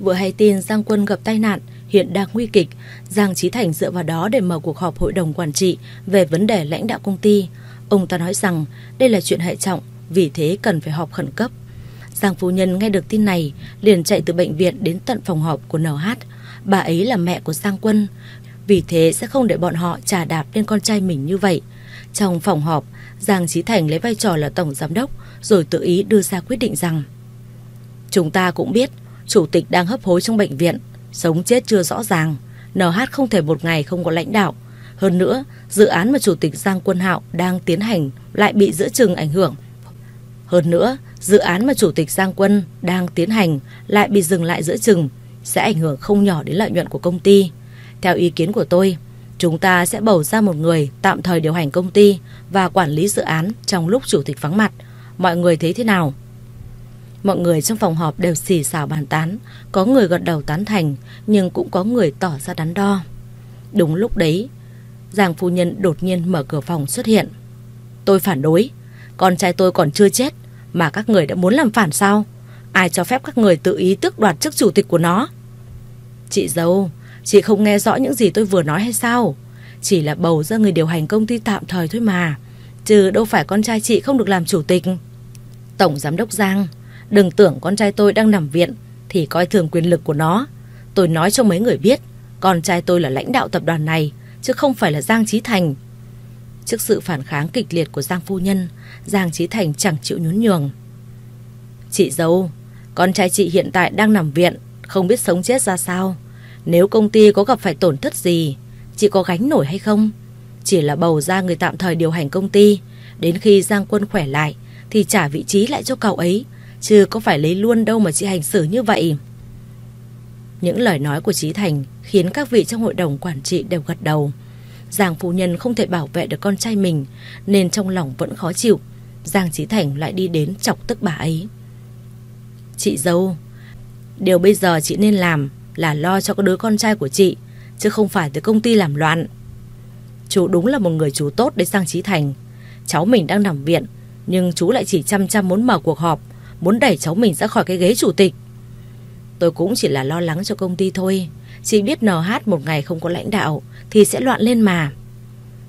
Vừa hay tin Giang Quân gặp tai nạn, hiện đang nguy kịch. Giang Trí Thành dựa vào đó để mở cuộc họp hội đồng quản trị về vấn đề lãnh đạo công ty. Ông ta nói rằng đây là chuyện hệ trọng, vì thế cần phải họp khẩn cấp. Giang phu nhân nghe được tin này, liền chạy từ bệnh viện đến tận phòng họp của NH. Bà ấy là mẹ của Giang Quân, vì thế sẽ không để bọn họ trả đạp lên con trai mình như vậy. Trong phòng họp, Giang Trí Thành lấy vai trò là tổng giám đốc, rồi tự ý đưa ra quyết định rằng Chúng ta cũng biết, chủ tịch đang hấp hối trong bệnh viện, sống chết chưa rõ ràng. NH không thể một ngày không có lãnh đạo. Hơn nữa, dự án mà chủ tịch Giang Quân Hạo đang tiến hành lại bị giữa chừng ảnh hưởng. Hơn nữa, dự án mà chủ tịch Giang Quân đang tiến hành lại bị dừng lại giữa chừng sẽ ảnh hưởng không nhỏ đến lợi nhuận của công ty. Theo ý kiến của tôi, chúng ta sẽ bầu ra một người tạm thời điều hành công ty và quản lý dự án trong lúc chủ tịch vắng mặt. Mọi người thấy thế nào? Mọi người trong phòng họp đều xì xào bàn tán, có người gật đầu tán thành, nhưng cũng có người tỏ ra đắn đo. Đúng lúc đấy, Giang phu nhân đột nhiên mở cửa phòng xuất hiện. Tôi phản đối, con trai tôi còn chưa chết, mà các người đã muốn làm phản sao? Ai cho phép các người tự ý tước đoạt chức chủ tịch của nó? Chị dâu, chị không nghe rõ những gì tôi vừa nói hay sao? Chỉ là bầu ra người điều hành công ty tạm thời thôi mà. Chứ đâu phải con trai chị không được làm chủ tịch. Tổng giám đốc Giang, đừng tưởng con trai tôi đang nằm viện thì coi thường quyền lực của nó. Tôi nói cho mấy người biết, con trai tôi là lãnh đạo tập đoàn này, chứ không phải là Giang Trí Thành. Trước sự phản kháng kịch liệt của Giang Phu Nhân, Giang Trí Thành chẳng chịu nhún nhường. Chị dâu, con trai chị hiện tại đang nằm viện, không biết sống chết ra sao. Nếu công ty có gặp phải tổn thất gì, chị có gánh nổi hay không? Chỉ là bầu ra người tạm thời điều hành công ty, đến khi Giang Quân khỏe lại thì trả vị trí lại cho cậu ấy, chứ có phải lấy luôn đâu mà chị hành xử như vậy. Những lời nói của Trí Thành khiến các vị trong hội đồng quản trị đều gật đầu. Giang phu nhân không thể bảo vệ được con trai mình nên trong lòng vẫn khó chịu. Giang Trí Thành lại đi đến chọc tức bà ấy. Chị dâu, điều bây giờ chị nên làm là lo cho đứa con trai của chị, chứ không phải tới công ty làm loạn. Chú đúng là một người chú tốt đấy Giang Trí Thành. Cháu mình đang nằm viện, nhưng chú lại chỉ chăm chăm muốn mở cuộc họp, muốn đẩy cháu mình ra khỏi cái ghế chủ tịch. Tôi cũng chỉ là lo lắng cho công ty thôi. Chỉ biết NH một ngày không có lãnh đạo thì sẽ loạn lên mà.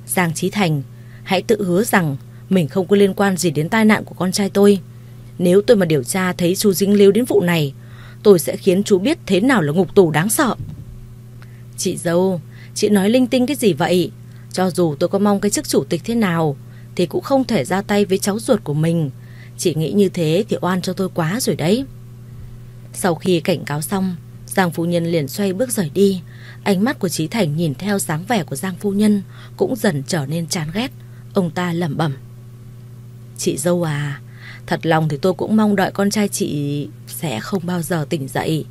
Giang Trí Thành, hãy tự hứa rằng mình không có liên quan gì đến tai nạn của con trai tôi. Nếu tôi mà điều tra thấy chú dính líu đến vụ này, tôi sẽ khiến chú biết thế nào là ngục tù đáng sợ. Chị dâu, chị nói linh tinh cái gì vậy? Cho dù tôi có mong cái chức chủ tịch thế nào, thì cũng không thể ra tay với cháu ruột của mình. Chị nghĩ như thế thì oan cho tôi quá rồi đấy. Sau khi cảnh cáo xong, Giang phu nhân liền xoay bước rời đi. Ánh mắt của Trí Thành nhìn theo dáng vẻ của Giang phu nhân cũng dần trở nên chán ghét. Ông ta lẩm bẩm. Chị dâu à, thật lòng thì tôi cũng mong đợi con trai chị sẽ không bao giờ tỉnh dậy.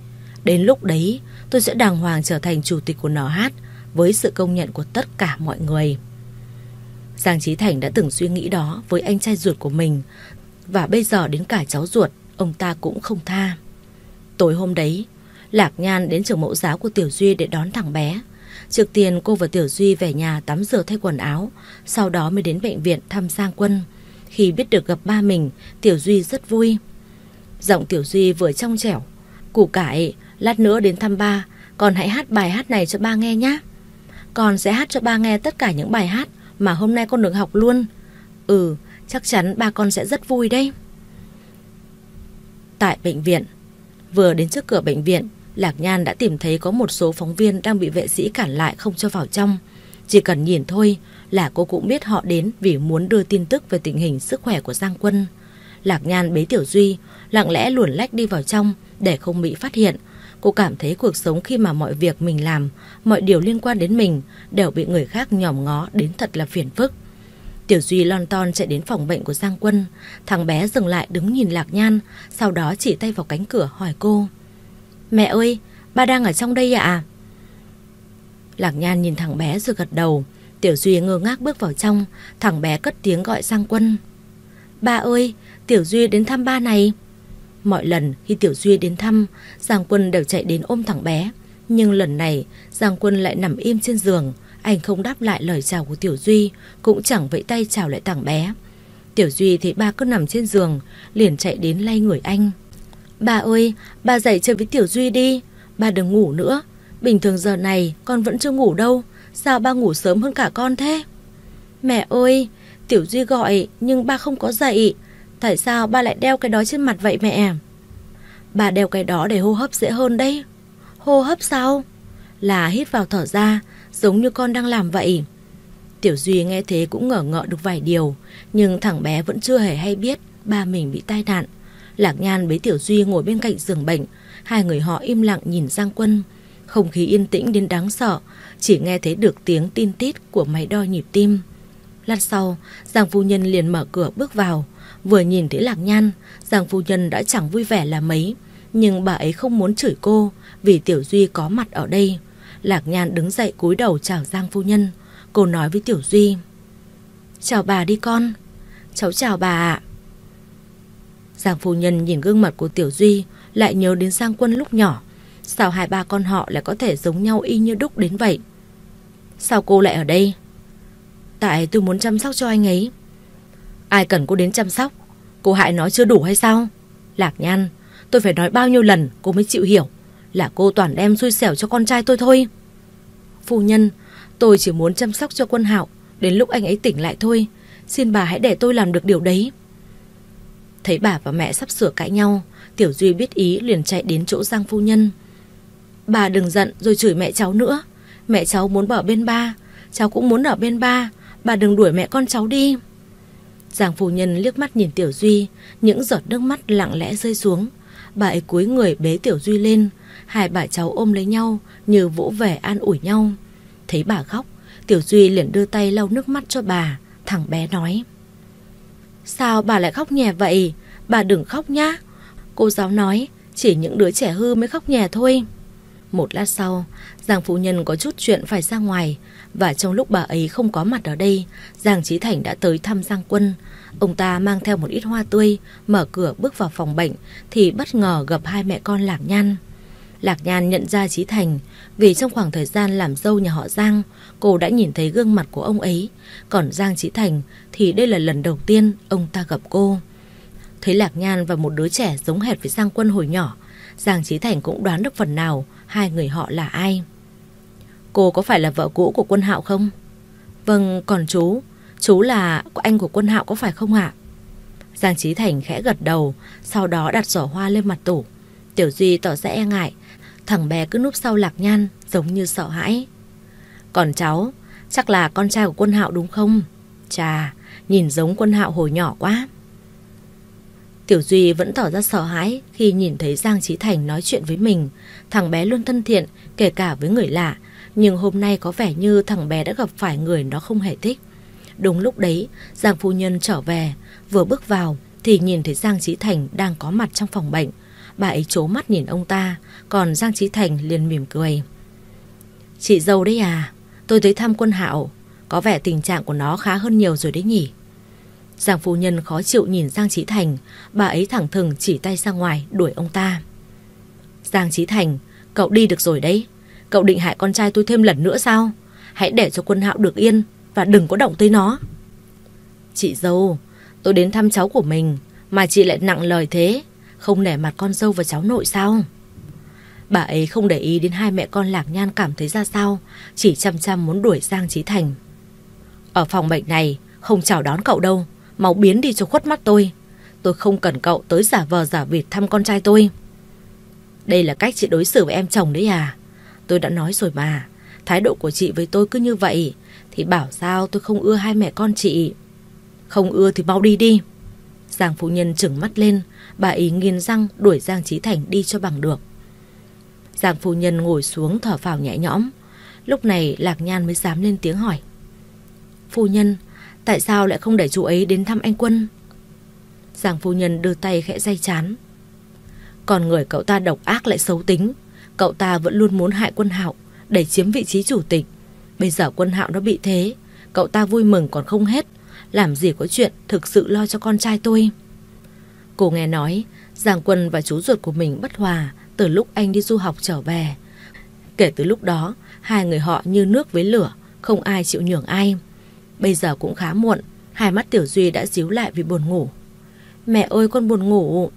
Đến lúc đấy, tôi sẽ đàng hoàng trở thành chủ tịch của NH với sự công nhận của tất cả mọi người. Giang Trí Thành đã từng suy nghĩ đó với anh trai ruột của mình và bây giờ đến cả cháu ruột, ông ta cũng không tha. Tối hôm đấy, Lạc Nhan đến trường mẫu giáo của Tiểu Duy để đón thằng bé. Trước tiên cô và Tiểu Duy về nhà tắm rửa thay quần áo, sau đó mới đến bệnh viện thăm Giang Quân. Khi biết được gặp ba mình, Tiểu Duy rất vui. Giọng Tiểu Duy vừa trong trẻo. Củ cải, lát nữa đến thăm ba, con hãy hát bài hát này cho ba nghe nhé. Con sẽ hát cho ba nghe tất cả những bài hát mà hôm nay con được học luôn. Ừ, chắc chắn ba con sẽ rất vui đấy. Tại bệnh viện, vừa đến trước cửa bệnh viện, Lạc Nhan đã tìm thấy có một số phóng viên đang bị vệ sĩ cản lại không cho vào trong. Chỉ cần nhìn thôi là cô cũng biết họ đến vì muốn đưa tin tức về tình hình sức khỏe của Giang Quân. Lạc Nhan bế Tiểu Duy, lặng lẽ luồn lách đi vào trong để không bị phát hiện. Cô cảm thấy cuộc sống khi mà mọi việc mình làm, mọi điều liên quan đến mình đều bị người khác nhòm ngó đến thật là phiền phức. Tiểu Duy lon ton chạy đến phòng bệnh của Giang Quân. Thằng bé dừng lại đứng nhìn Lạc Nhan, sau đó chỉ tay vào cánh cửa hỏi cô. Mẹ ơi, ba đang ở trong đây ạ? À? Lạc Nhan nhìn thằng bé rồi gật đầu. Tiểu Duy ngơ ngác bước vào trong, thằng bé cất tiếng gọi Giang Quân. Ba ơi, Tiểu Duy đến thăm ba này. Mọi lần khi Tiểu Duy đến thăm, Giang Quân đều chạy đến ôm thằng bé. Nhưng lần này, Giang Quân lại nằm im trên giường. Anh không đáp lại lời chào của Tiểu Duy, cũng chẳng vẫy tay chào lại thằng bé. Tiểu Duy thấy ba cứ nằm trên giường, liền chạy đến lay người anh. Bà ơi, bà dậy chơi với Tiểu Duy đi. Ba đừng ngủ nữa, bình thường giờ này con vẫn chưa ngủ đâu, sao ba ngủ sớm hơn cả con thế? Mẹ ơi, Tiểu Duy gọi nhưng ba không có dậy, tại sao ba lại đeo cái đó trên mặt vậy mẹ? Bà đeo cái đó để hô hấp dễ hơn đấy. Hô hấp sao? Là hít vào thở ra, giống như con đang làm vậy. Tiểu Duy nghe thế cũng ngờ ngợ được vài điều, nhưng thằng bé vẫn chưa hề hay biết ba mình bị tai nạn. Lạc Nhan bế Tiểu Duy ngồi bên cạnh giường bệnh, hai người họ im lặng nhìn Giang Quân. Không khí yên tĩnh đến đáng sợ, chỉ nghe thấy được tiếng tin tít của máy đo nhịp tim. Lát sau, Giang Phu Nhân liền mở cửa bước vào, vừa nhìn thấy Lạc Nhan, Giang Phu Nhân đã chẳng vui vẻ là mấy, nhưng bà ấy không muốn chửi cô vì Tiểu Duy có mặt ở đây. Lạc Nhan đứng dậy cúi đầu chào Giang Phu Nhân. Cô nói với Tiểu Duy. Chào bà đi con. Cháu chào bà ạ. Giang Phu Nhân nhìn gương mặt của Tiểu Duy lại nhớ đến Giang Quân lúc nhỏ. Sao hai ba con họ lại có thể giống nhau y như đúc đến vậy? Sao cô lại ở đây? Tại tôi muốn chăm sóc cho anh ấy. Ai cần cô đến chăm sóc? Cô hại nói chưa đủ hay sao? Lạc Nhan, tôi phải nói bao nhiêu lần cô mới chịu hiểu là cô toàn đem xui xẻo cho con trai tôi thôi. Phu nhân, tôi chỉ muốn chăm sóc cho quân hạo, đến lúc anh ấy tỉnh lại thôi. Xin bà hãy để tôi làm được điều đấy. Thấy bà và mẹ sắp sửa cãi nhau, Tiểu Duy biết ý liền chạy đến chỗ Giang phu nhân. Bà đừng giận rồi chửi mẹ cháu nữa. Mẹ cháu muốn ở bên ba, cháu cũng muốn ở bên ba. Bà đừng đuổi mẹ con cháu đi. Giang phu nhân liếc mắt nhìn Tiểu Duy, những giọt nước mắt lặng lẽ rơi xuống. Bà ấy cúi người bế Tiểu Duy lên, hai bà cháu ôm lấy nhau như vỗ vẻ an ủi nhau. Thấy bà khóc, Tiểu Duy liền đưa tay lau nước mắt cho bà, thằng bé nói. Sao bà lại khóc nhè vậy? Bà đừng khóc nhá. Cô giáo nói, chỉ những đứa trẻ hư mới khóc nhè thôi. Một lát sau, Giang Phụ Nhân có chút chuyện phải ra ngoài và trong lúc bà ấy không có mặt ở đây, Giang Trí Thành đã tới thăm Giang Quân. Ông ta mang theo một ít hoa tươi, mở cửa bước vào phòng bệnh thì bất ngờ gặp hai mẹ con Lạc Nhan. Lạc Nhan nhận ra Trí Thành vì trong khoảng thời gian làm dâu nhà họ Giang, cô đã nhìn thấy gương mặt của ông ấy. Còn Giang Trí Thành thì đây là lần đầu tiên ông ta gặp cô. Thấy Lạc Nhan và một đứa trẻ giống hệt với Giang Quân hồi nhỏ, Giang Trí Thành cũng đoán được phần nào hai người họ là ai. Cô có phải là vợ cũ của quân hạo không? Vâng, còn chú, chú là anh của quân hạo có phải không ạ? Giang Trí Thành khẽ gật đầu, sau đó đặt giỏ hoa lên mặt tủ. Tiểu Duy tỏ ra e ngại, thằng bé cứ núp sau lạc nhan giống như sợ hãi. Còn cháu, chắc là con trai của quân hạo đúng không? Chà, nhìn giống quân hạo hồi nhỏ quá. Tiểu Duy vẫn tỏ ra sợ hãi khi nhìn thấy Giang Trí Thành nói chuyện với mình. Thằng bé luôn thân thiện, kể cả với người lạ. Nhưng hôm nay có vẻ như thằng bé đã gặp phải người nó không hề thích. Đúng lúc đấy, Giang Phu Nhân trở về, vừa bước vào thì nhìn thấy Giang Trí Thành đang có mặt trong phòng bệnh. Bà ấy chố mắt nhìn ông ta, còn Giang Trí Thành liền mỉm cười. Chị dâu đấy à, tôi tới thăm quân hạo, có vẻ tình trạng của nó khá hơn nhiều rồi đấy nhỉ. Giang phu nhân khó chịu nhìn Giang Trí Thành, bà ấy thẳng thừng chỉ tay ra ngoài đuổi ông ta. Giang Trí Thành, cậu đi được rồi đấy. Cậu định hại con trai tôi thêm lần nữa sao? Hãy để cho quân hạo được yên và đừng có động tới nó. Chị dâu, tôi đến thăm cháu của mình mà chị lại nặng lời thế, không nể mặt con dâu và cháu nội sao? Bà ấy không để ý đến hai mẹ con Lạc Nhan cảm thấy ra sao, chỉ chăm chăm muốn đuổi Giang Trí Thành. Ở phòng bệnh này, không chào đón cậu đâu, mau biến đi cho khuất mắt tôi. Tôi không cần cậu tới giả vờ giả vịt thăm con trai tôi. Đây là cách chị đối xử với em chồng đấy à? Tôi đã nói rồi mà, thái độ của chị với tôi cứ như vậy, thì bảo sao tôi không ưa hai mẹ con chị. Không ưa thì mau đi đi. Giang phụ nhân trừng mắt lên, bà ý nghiền răng đuổi Giang Trí Thành đi cho bằng được. Giang phu nhân ngồi xuống thở phào nhẹ nhõm. Lúc này Lạc Nhan mới dám lên tiếng hỏi. Phu nhân, tại sao lại không để chú ấy đến thăm anh Quân? Giang phu nhân đưa tay khẽ day chán. Còn người cậu ta độc ác lại xấu tính. Cậu ta vẫn luôn muốn hại quân hạo để chiếm vị trí chủ tịch. Bây giờ quân hạo nó bị thế, cậu ta vui mừng còn không hết. Làm gì có chuyện thực sự lo cho con trai tôi. Cô nghe nói Giang Quân và chú ruột của mình bất hòa từ lúc anh đi du học trở về. Kể từ lúc đó, hai người họ như nước với lửa, không ai chịu nhường ai. Bây giờ cũng khá muộn, hai mắt Tiểu Duy đã díu lại vì buồn ngủ. Mẹ ơi con buồn ngủ,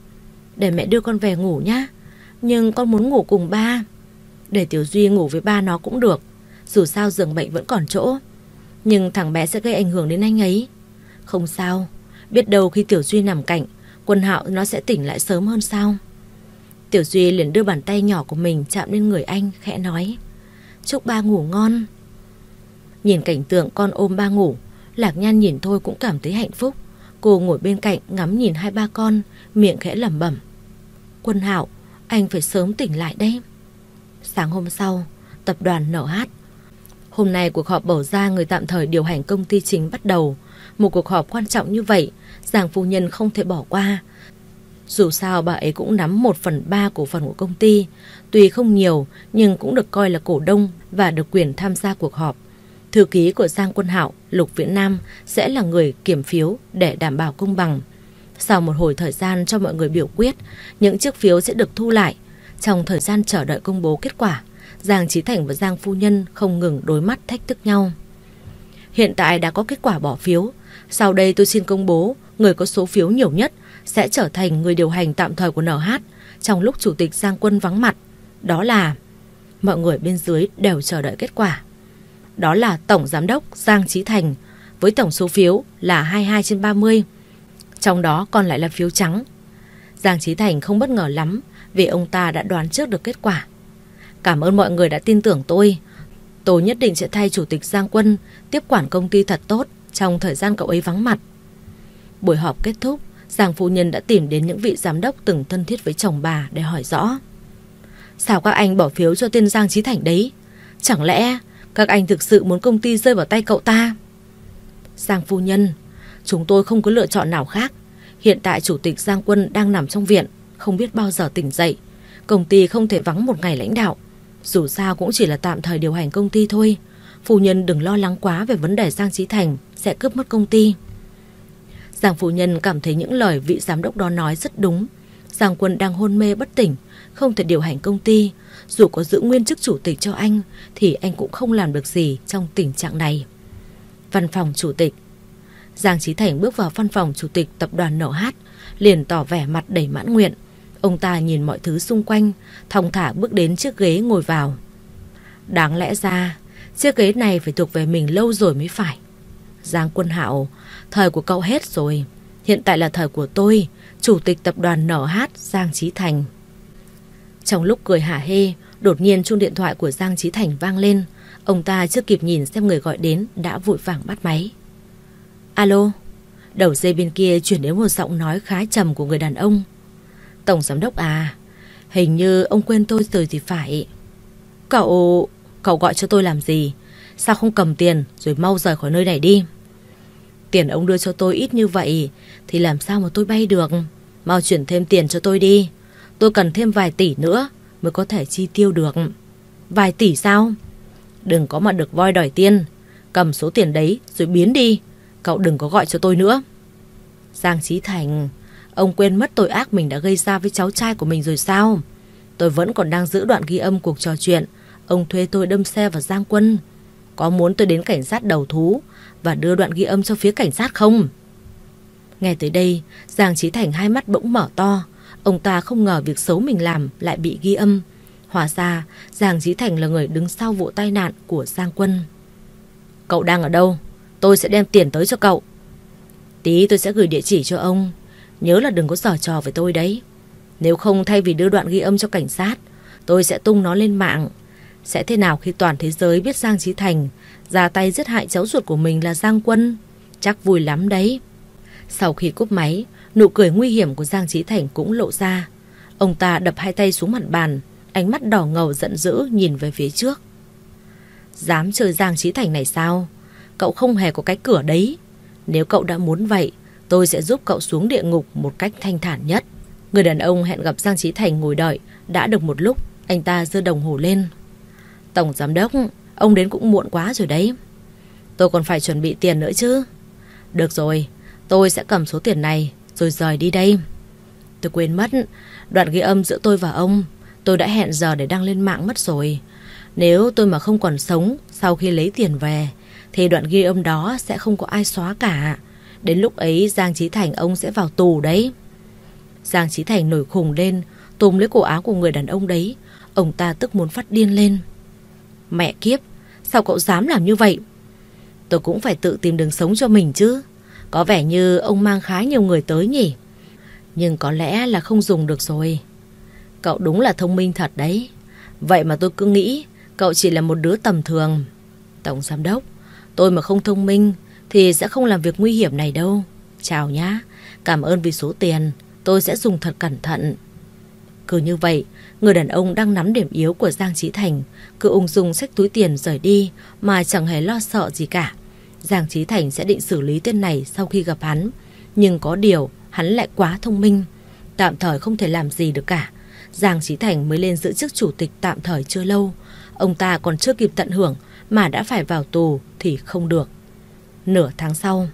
để mẹ đưa con về ngủ nhá. Nhưng con muốn ngủ cùng ba. Để Tiểu Duy ngủ với ba nó cũng được Dù sao giường bệnh vẫn còn chỗ Nhưng thằng bé sẽ gây ảnh hưởng đến anh ấy Không sao Biết đâu khi Tiểu Duy nằm cạnh Quân hạo nó sẽ tỉnh lại sớm hơn sao? Tiểu Duy liền đưa bàn tay nhỏ của mình chạm lên người anh, khẽ nói, Chúc ba ngủ ngon. Nhìn cảnh tượng con ôm ba ngủ, Lạc Nhan nhìn thôi cũng cảm thấy hạnh phúc. Cô ngồi bên cạnh ngắm nhìn hai ba con, Miệng khẽ lẩm bẩm, Quân Hạo, Anh phải sớm tỉnh lại đây. Sáng hôm sau, Tập đoàn nở hát Hôm nay cuộc họp bầu ra người tạm thời điều hành công ty chính bắt đầu. Một cuộc họp quan trọng như vậy Giảng phu nhân không thể bỏ qua Dù sao bà ấy cũng nắm một phần ba cổ phần của công ty Tuy không nhiều nhưng cũng được coi là cổ đông Và được quyền tham gia cuộc họp Thư ký của Giang Quân Hạo, Lục Viễn Nam sẽ là người kiểm phiếu để đảm bảo công bằng. Sau một hồi thời gian cho mọi người biểu quyết, những chiếc phiếu sẽ được thu lại. Trong thời gian chờ đợi công bố kết quả, Giang Trí Thành và Giang Phu Nhân không ngừng đối mắt thách thức nhau. Hiện tại đã có kết quả bỏ phiếu. Sau đây tôi xin công bố, người có số phiếu nhiều nhất sẽ trở thành người điều hành tạm thời của NH trong lúc Chủ tịch Giang Quân vắng mặt. Đó là mọi người bên dưới đều chờ đợi kết quả đó là Tổng Giám đốc Giang Trí Thành với tổng số phiếu là 22 trên 30. Trong đó còn lại là phiếu trắng. Giang Trí Thành không bất ngờ lắm vì ông ta đã đoán trước được kết quả. Cảm ơn mọi người đã tin tưởng tôi. Tôi nhất định sẽ thay Chủ tịch Giang Quân tiếp quản công ty thật tốt trong thời gian cậu ấy vắng mặt. Buổi họp kết thúc, Giang Phu Nhân đã tìm đến những vị giám đốc từng thân thiết với chồng bà để hỏi rõ. Sao các anh bỏ phiếu cho tên Giang Trí Thành đấy? Chẳng lẽ các anh thực sự muốn công ty rơi vào tay cậu ta Giang phu nhân Chúng tôi không có lựa chọn nào khác Hiện tại chủ tịch Giang Quân đang nằm trong viện Không biết bao giờ tỉnh dậy Công ty không thể vắng một ngày lãnh đạo Dù sao cũng chỉ là tạm thời điều hành công ty thôi Phu nhân đừng lo lắng quá Về vấn đề Giang Trí Thành, Sẽ cướp mất công ty. Giang phu nhân cảm thấy những lời vị giám đốc đó nói rất đúng. Giang Quân đang hôn mê bất tỉnh, Không thể điều hành công ty. Dù có giữ nguyên chức chủ tịch cho anh, Thì anh cũng không làm được gì trong tình trạng này. Văn phòng chủ tịch. Giang Trí Thành bước vào văn phòng chủ tịch tập đoàn nổ Liền tỏ vẻ mặt đầy mãn nguyện. Ông ta nhìn mọi thứ xung quanh, Thong thả bước đến chiếc ghế ngồi vào. Đáng lẽ ra Chiếc ghế này phải thuộc về mình lâu rồi mới phải. Giang Quân Hạo, Thời của cậu hết rồi. Hiện tại là thời của tôi, Chủ tịch tập đoàn NH hát Giang Trí Thành. Trong lúc cười hả hê, Đột nhiên chuông điện thoại của Giang Trí Thành vang lên. Ông ta chưa kịp nhìn xem người gọi đến Đã vội vàng bắt máy. Alo, Đầu dây bên kia chuyển đến một giọng nói khá trầm của người đàn ông. Tổng giám đốc à Hình như ông quên tôi rồi thì phải. Cậu... Cậu gọi cho tôi làm gì Sao không cầm tiền rồi mau rời khỏi nơi này đi Tiền ông đưa cho tôi ít như vậy Thì làm sao mà tôi bay được Mau chuyển thêm tiền cho tôi đi Tôi cần thêm vài tỷ nữa mới có thể chi tiêu được. Vài tỷ sao? Đừng có mà được voi đòi tiền. Cầm số tiền đấy rồi biến đi. Cậu đừng có gọi cho tôi nữa. Giang Trí Thành, ông quên mất tội ác mình đã gây ra với cháu trai của mình rồi sao? Tôi vẫn còn đang giữ đoạn ghi âm cuộc trò chuyện. Ông thuê tôi đâm xe vào Giang Quân. Có muốn tôi đến cảnh sát đầu thú và đưa đoạn ghi âm cho phía cảnh sát không? Nghe tới đây, Giang Trí Thành hai mắt bỗng mở to. Ông ta không ngờ việc xấu mình làm lại bị ghi âm. Hóa ra, Giang Trí Thành là người đứng sau vụ tai nạn của Giang Quân. Cậu đang ở đâu? Tôi sẽ đem tiền tới cho cậu. Tí tôi sẽ gửi địa chỉ cho ông. Nhớ là đừng có giở trò với tôi đấy. Nếu không thay vì đưa đoạn ghi âm cho cảnh sát, tôi sẽ tung nó lên mạng. Sẽ thế nào khi toàn thế giới biết Giang Trí Thành ra tay giết hại cháu ruột của mình là Giang Quân? Chắc vui lắm đấy. Sau khi cúp máy, Nụ cười nguy hiểm của Giang Trí Thành cũng lộ ra. Ông ta đập hai tay xuống mặt bàn, ánh mắt đỏ ngầu giận dữ nhìn về phía trước. Dám chơi Giang Trí Thành này sao? Cậu không hề có cái cửa đấy. Nếu cậu đã muốn vậy, tôi sẽ giúp cậu xuống địa ngục một cách thanh thản nhất. Người đàn ông hẹn gặp Giang Trí Thành ngồi đợi, đã được một lúc, anh ta giơ đồng hồ lên. Tổng giám đốc, ông đến cũng muộn quá rồi đấy. Tôi còn phải chuẩn bị tiền nữa chứ. Được rồi, tôi sẽ cầm số tiền này rồi rời đi đây. Tôi quên mất, đoạn ghi âm giữa tôi và ông, tôi đã hẹn giờ để đăng lên mạng mất rồi. Nếu tôi mà không còn sống sau khi lấy tiền về, thì đoạn ghi âm đó sẽ không có ai xóa cả. Đến lúc ấy Giang Trí Thành ông sẽ vào tù đấy. Giang Trí Thành nổi khùng lên, tùm lấy cổ áo của người đàn ông đấy. Ông ta tức muốn phát điên lên. Mẹ kiếp, sao cậu dám làm như vậy? Tôi cũng phải tự tìm đường sống cho mình chứ. Có vẻ như ông mang khá nhiều người tới nhỉ. Nhưng có lẽ là không dùng được rồi. Cậu đúng là thông minh thật đấy. Vậy mà tôi cứ nghĩ cậu chỉ là một đứa tầm thường. Tổng giám đốc, tôi mà không thông minh thì sẽ không làm việc nguy hiểm này đâu. Chào nhá, cảm ơn vì số tiền, tôi sẽ dùng thật cẩn thận. Cứ như vậy, người đàn ông đang nắm điểm yếu của Giang Trí Thành, cứ ung dung xách túi tiền rời đi mà chẳng hề lo sợ gì cả. Giang Trí Thành sẽ định xử lý tên này sau khi gặp hắn, nhưng có điều hắn lại quá thông minh, tạm thời không thể làm gì được cả. Giang Trí Thành mới lên giữ chức chủ tịch tạm thời chưa lâu, ông ta còn chưa kịp tận hưởng mà đã phải vào tù thì không được. Nửa tháng sau,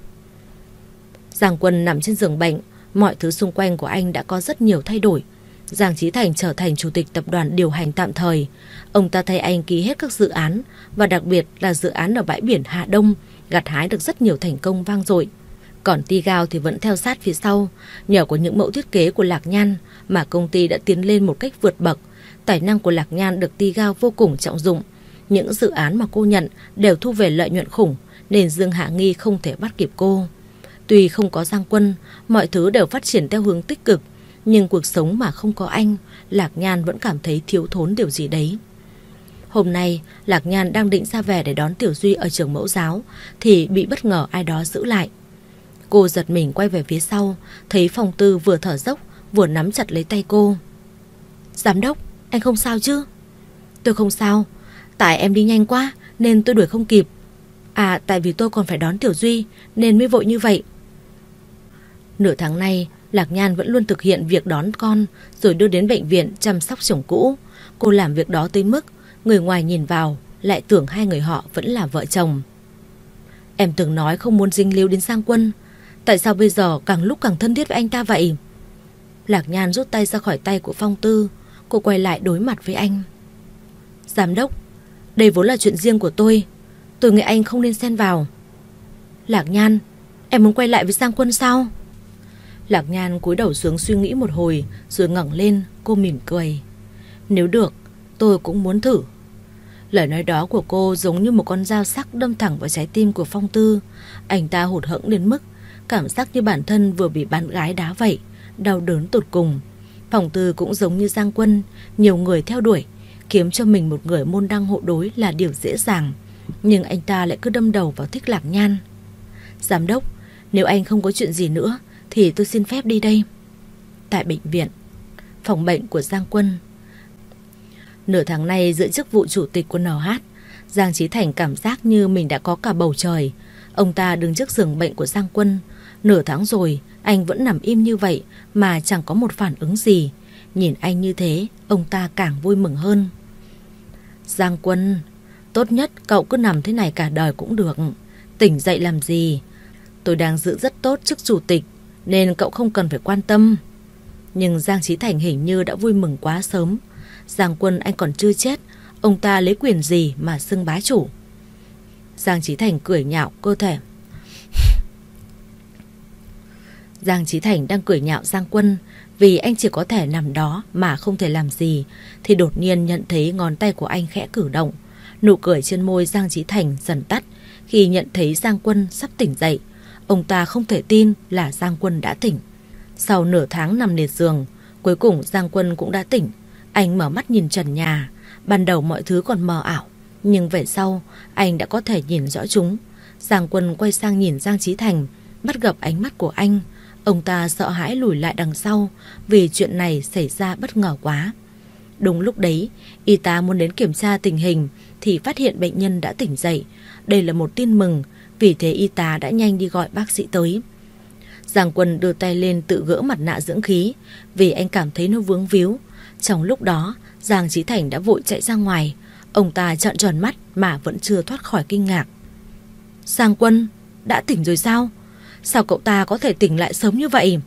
Giang Quân nằm trên giường bệnh, mọi thứ xung quanh của anh đã có rất nhiều thay đổi. Giang Trí Thành trở thành chủ tịch tập đoàn điều hành tạm thời. Ông ta thay anh ký hết các dự án và đặc biệt là dự án ở bãi biển Hạ Đông gặt hái được rất nhiều thành công vang dội. Còn Ti Gao thì vẫn theo sát phía sau, nhờ có những mẫu thiết kế của Lạc Nhan mà công ty đã tiến lên một cách vượt bậc. Tài năng của Lạc Nhan được Ti Gao vô cùng trọng dụng. Những dự án mà cô nhận đều thu về lợi nhuận khủng nên Dương Hạ Nghi không thể bắt kịp cô. Tuy không có Giang Quân, mọi thứ đều phát triển theo hướng tích cực, nhưng cuộc sống mà không có anh, Lạc Nhan vẫn cảm thấy thiếu thốn điều gì đấy. Hôm nay, Lạc Nhan đang định ra về để đón Tiểu Duy ở trường mẫu giáo, thì bị bất ngờ ai đó giữ lại. Cô giật mình quay về phía sau, thấy phòng tư vừa thở dốc, vừa nắm chặt lấy tay cô. Giám đốc, anh không sao chứ? Tôi không sao, tại em đi nhanh quá nên tôi đuổi không kịp. À, tại vì tôi còn phải đón Tiểu Duy nên mới vội như vậy. Nửa tháng nay, Lạc Nhan vẫn luôn thực hiện việc đón con rồi đưa đến bệnh viện chăm sóc chồng cũ. Cô làm việc đó tới mức người ngoài nhìn vào lại tưởng hai người họ vẫn là vợ chồng. Em từng nói không muốn dính líu đến Giang Quân, tại sao bây giờ càng lúc càng thân thiết với anh ta vậy? Lạc Nhan rút tay ra khỏi tay của Phong Tư, cô quay lại đối mặt với anh. Giám đốc, đây vốn là chuyện riêng của tôi, tôi nghĩ anh không nên xen vào. Lạc Nhan, em muốn quay lại với Giang Quân sao? Lạc Nhan cúi đầu xuống suy nghĩ một hồi, Rồi ngẩng lên, cô mỉm cười. Nếu được, tôi cũng muốn thử. Lời nói đó của cô giống như một con dao sắc đâm thẳng vào trái tim của Phong Tư. Anh ta hụt hẫng đến mức Cảm giác như bản thân vừa bị bạn gái đá vậy, Đau đớn tột cùng. Phong Tư cũng giống như Giang Quân, Nhiều người theo đuổi, Kiếm cho mình một người môn đăng hộ đối là điều dễ dàng. Nhưng anh ta lại cứ đâm đầu vào thích lạc nhan. Giám đốc, Nếu anh không có chuyện gì nữa thì tôi xin phép đi đây. Tại bệnh viện, phòng bệnh của Giang Quân. Nửa tháng nay giữ chức vụ chủ tịch của NH, Giang Trí Thành cảm giác như mình đã có cả bầu trời. Ông ta đứng trước giường bệnh của Giang Quân. Nửa tháng rồi, anh vẫn nằm im như vậy mà chẳng có một phản ứng gì. Nhìn anh như thế, ông ta càng vui mừng hơn. Giang Quân, tốt nhất cậu cứ nằm thế này cả đời cũng được. Tỉnh dậy làm gì? Tôi đang giữ rất tốt chức chủ tịch nên cậu không cần phải quan tâm. Nhưng Giang Trí Thành hình như đã vui mừng quá sớm. Giang Quân anh còn chưa chết, ông ta lấy quyền gì mà xưng bá chủ. Giang Trí Thành cười nhạo cơ thể. Giang Trí Thành đang cười nhạo Giang Quân vì anh chỉ có thể nằm đó mà không thể làm gì thì đột nhiên nhận thấy ngón tay của anh khẽ cử động. Nụ cười trên môi Giang Trí Thành dần tắt khi nhận thấy Giang Quân sắp tỉnh dậy. Ông ta không thể tin là Giang Quân đã tỉnh. Sau nửa tháng nằm liệt giường, cuối cùng Giang Quân cũng đã tỉnh. Anh mở mắt nhìn trần nhà. Ban đầu mọi thứ còn mờ ảo, nhưng về sau anh đã có thể nhìn rõ chúng. Giang Quân quay sang nhìn Giang Trí Thành, bắt gặp ánh mắt của anh. Ông ta sợ hãi lùi lại đằng sau vì chuyện này xảy ra bất ngờ quá. Đúng lúc đấy, y tá muốn đến kiểm tra tình hình thì phát hiện bệnh nhân đã tỉnh dậy. Đây là một tin mừng vì thế y tá đã nhanh đi gọi bác sĩ tới. Giang Quân đưa tay lên tự gỡ mặt nạ dưỡng khí vì anh cảm thấy nó vướng víu. Trong lúc đó, Giang Trí Thành đã vội chạy ra ngoài. Ông ta trợn tròn mắt mà vẫn chưa thoát khỏi kinh ngạc. Giang Quân, đã tỉnh rồi sao? Sao cậu ta có thể tỉnh lại sớm như vậy?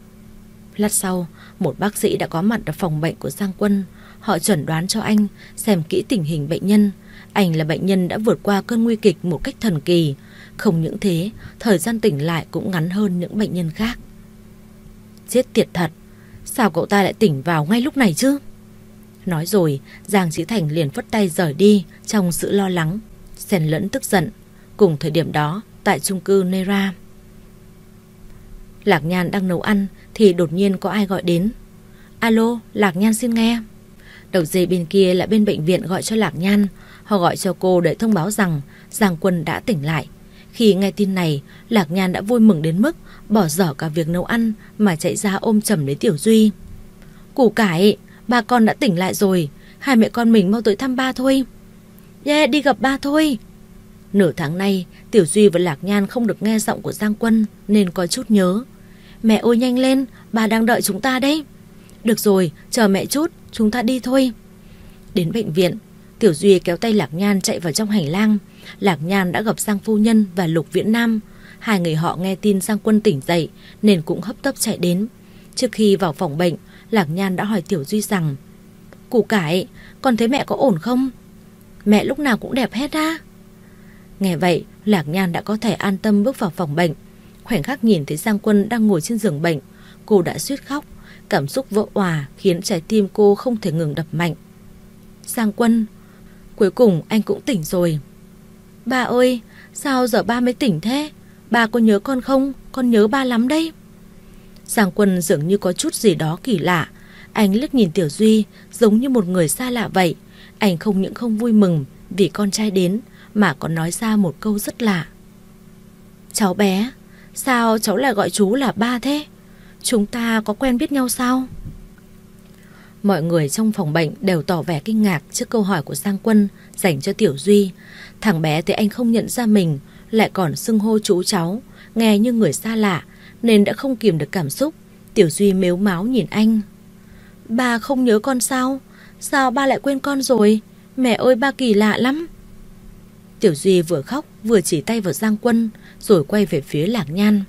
Lát sau, một bác sĩ đã có mặt ở phòng bệnh của Giang Quân. Họ chuẩn đoán cho anh xem kỹ tình hình bệnh nhân. Anh là bệnh nhân đã vượt qua cơn nguy kịch một cách thần kỳ. Không những thế, thời gian tỉnh lại cũng ngắn hơn những bệnh nhân khác. Chết tiệt thật, sao cậu ta lại tỉnh vào ngay lúc này chứ? Nói rồi, Giang Chí Thành liền phất tay rời đi trong sự lo lắng, xen lẫn tức giận. Cùng thời điểm đó, tại chung cư Nera. Lạc Nhan đang nấu ăn thì đột nhiên có ai gọi đến. Alo, Lạc Nhan xin nghe. Đầu dây bên kia là bên bệnh viện gọi cho Lạc Nhan. Họ gọi cho cô để thông báo rằng Giang Quân đã tỉnh lại. Khi nghe tin này, Lạc Nhan đã vui mừng đến mức bỏ dở cả việc nấu ăn mà chạy ra ôm chầm lấy Tiểu Duy. Củ cải, ba con đã tỉnh lại rồi, hai mẹ con mình mau tới thăm ba thôi. Yeah, đi gặp ba thôi. Nửa tháng nay, Tiểu Duy và Lạc Nhan không được nghe giọng của Giang Quân nên có chút nhớ. Mẹ ơi nhanh lên, bà đang đợi chúng ta đấy. Được rồi, chờ mẹ chút, chúng ta đi thôi. Đến bệnh viện, Tiểu Duy kéo tay Lạc Nhan chạy vào trong hành lang. Lạc Nhan đã gặp Giang Phu Nhân và Lục Viễn Nam. Hai người họ nghe tin Giang Quân tỉnh dậy nên cũng hấp tấp chạy đến. Trước khi vào phòng bệnh, Lạc Nhan đã hỏi Tiểu Duy rằng Củ cải, con thấy mẹ có ổn không? Mẹ lúc nào cũng đẹp hết á. Nghe vậy, Lạc Nhan đã có thể an tâm bước vào phòng bệnh. Khoảnh khắc nhìn thấy Giang Quân đang ngồi trên giường bệnh, cô đã suýt khóc. Cảm xúc vỡ òa khiến trái tim cô không thể ngừng đập mạnh. Giang Quân, cuối cùng anh cũng tỉnh rồi. Ba ơi, sao giờ ba mới tỉnh thế? Ba có nhớ con không? Con nhớ ba lắm đây. Giang Quân dường như có chút gì đó kỳ lạ. Anh liếc nhìn Tiểu Duy giống như một người xa lạ vậy. Anh không những không vui mừng vì con trai đến mà còn nói ra một câu rất lạ. Cháu bé, sao cháu lại gọi chú là ba thế? Chúng ta có quen biết nhau sao? Mọi người trong phòng bệnh đều tỏ vẻ kinh ngạc trước câu hỏi của Giang Quân dành cho Tiểu Duy. Thằng bé thấy anh không nhận ra mình, lại còn xưng hô chú cháu, nghe như người xa lạ, nên đã không kìm được cảm xúc. Tiểu Duy mếu máu nhìn anh. Ba không nhớ con sao? Sao ba lại quên con rồi? Mẹ ơi ba kỳ lạ lắm. Tiểu Duy vừa khóc vừa chỉ tay vào Giang Quân rồi quay về phía Lạc Nhan.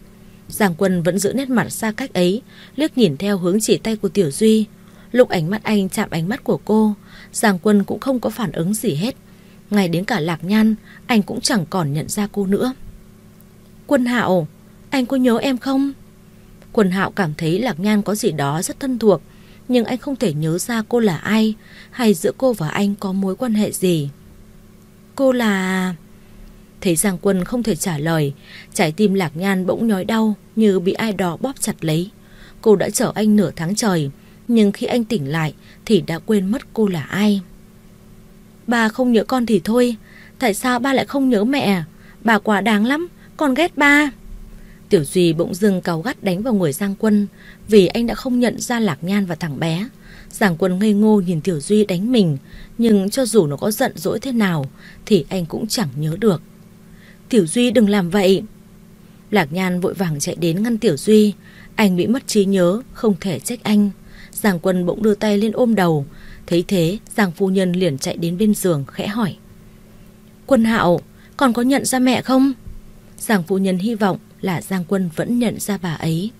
Giang Quân vẫn giữ nét mặt xa cách ấy, liếc nhìn theo hướng chỉ tay của Tiểu Duy. Lúc ánh mắt anh chạm ánh mắt của cô, Giang Quân cũng không có phản ứng gì hết. Ngay đến cả Lạc Nhan, anh cũng chẳng còn nhận ra cô nữa. Quân Hạo, anh có nhớ em không? Quân Hạo cảm thấy Lạc Nhan có gì đó rất thân thuộc, nhưng anh không thể nhớ ra cô là ai, hay giữa cô và anh có mối quan hệ gì. Cô là... Thấy Giang Quân không thể trả lời, trái tim Lạc Nhan bỗng nhói đau như bị ai đó bóp chặt lấy. Cô đã chở anh nửa tháng trời, nhưng khi anh tỉnh lại thì đã quên mất cô là ai. Bà không nhớ con thì thôi, tại sao ba lại không nhớ mẹ? Bà quá đáng lắm, con ghét ba. Tiểu Duy bỗng dưng cáu gắt đánh vào người Giang Quân vì anh đã không nhận ra Lạc Nhan và thằng bé. Giang Quân ngây ngô nhìn Tiểu Duy đánh mình, nhưng cho dù nó có giận dỗi thế nào thì anh cũng chẳng nhớ được. Tiểu Duy đừng làm vậy. Lạc Nhan vội vàng chạy đến ngăn Tiểu Duy. Anh bị mất trí nhớ, không thể trách anh. Giang Quân bỗng đưa tay lên ôm đầu. Thấy thế, Giang Phu Nhân liền chạy đến bên giường khẽ hỏi. Quân Hạo, còn có nhận ra mẹ không? Giang Phu Nhân hy vọng là Giang Quân vẫn nhận ra bà ấy.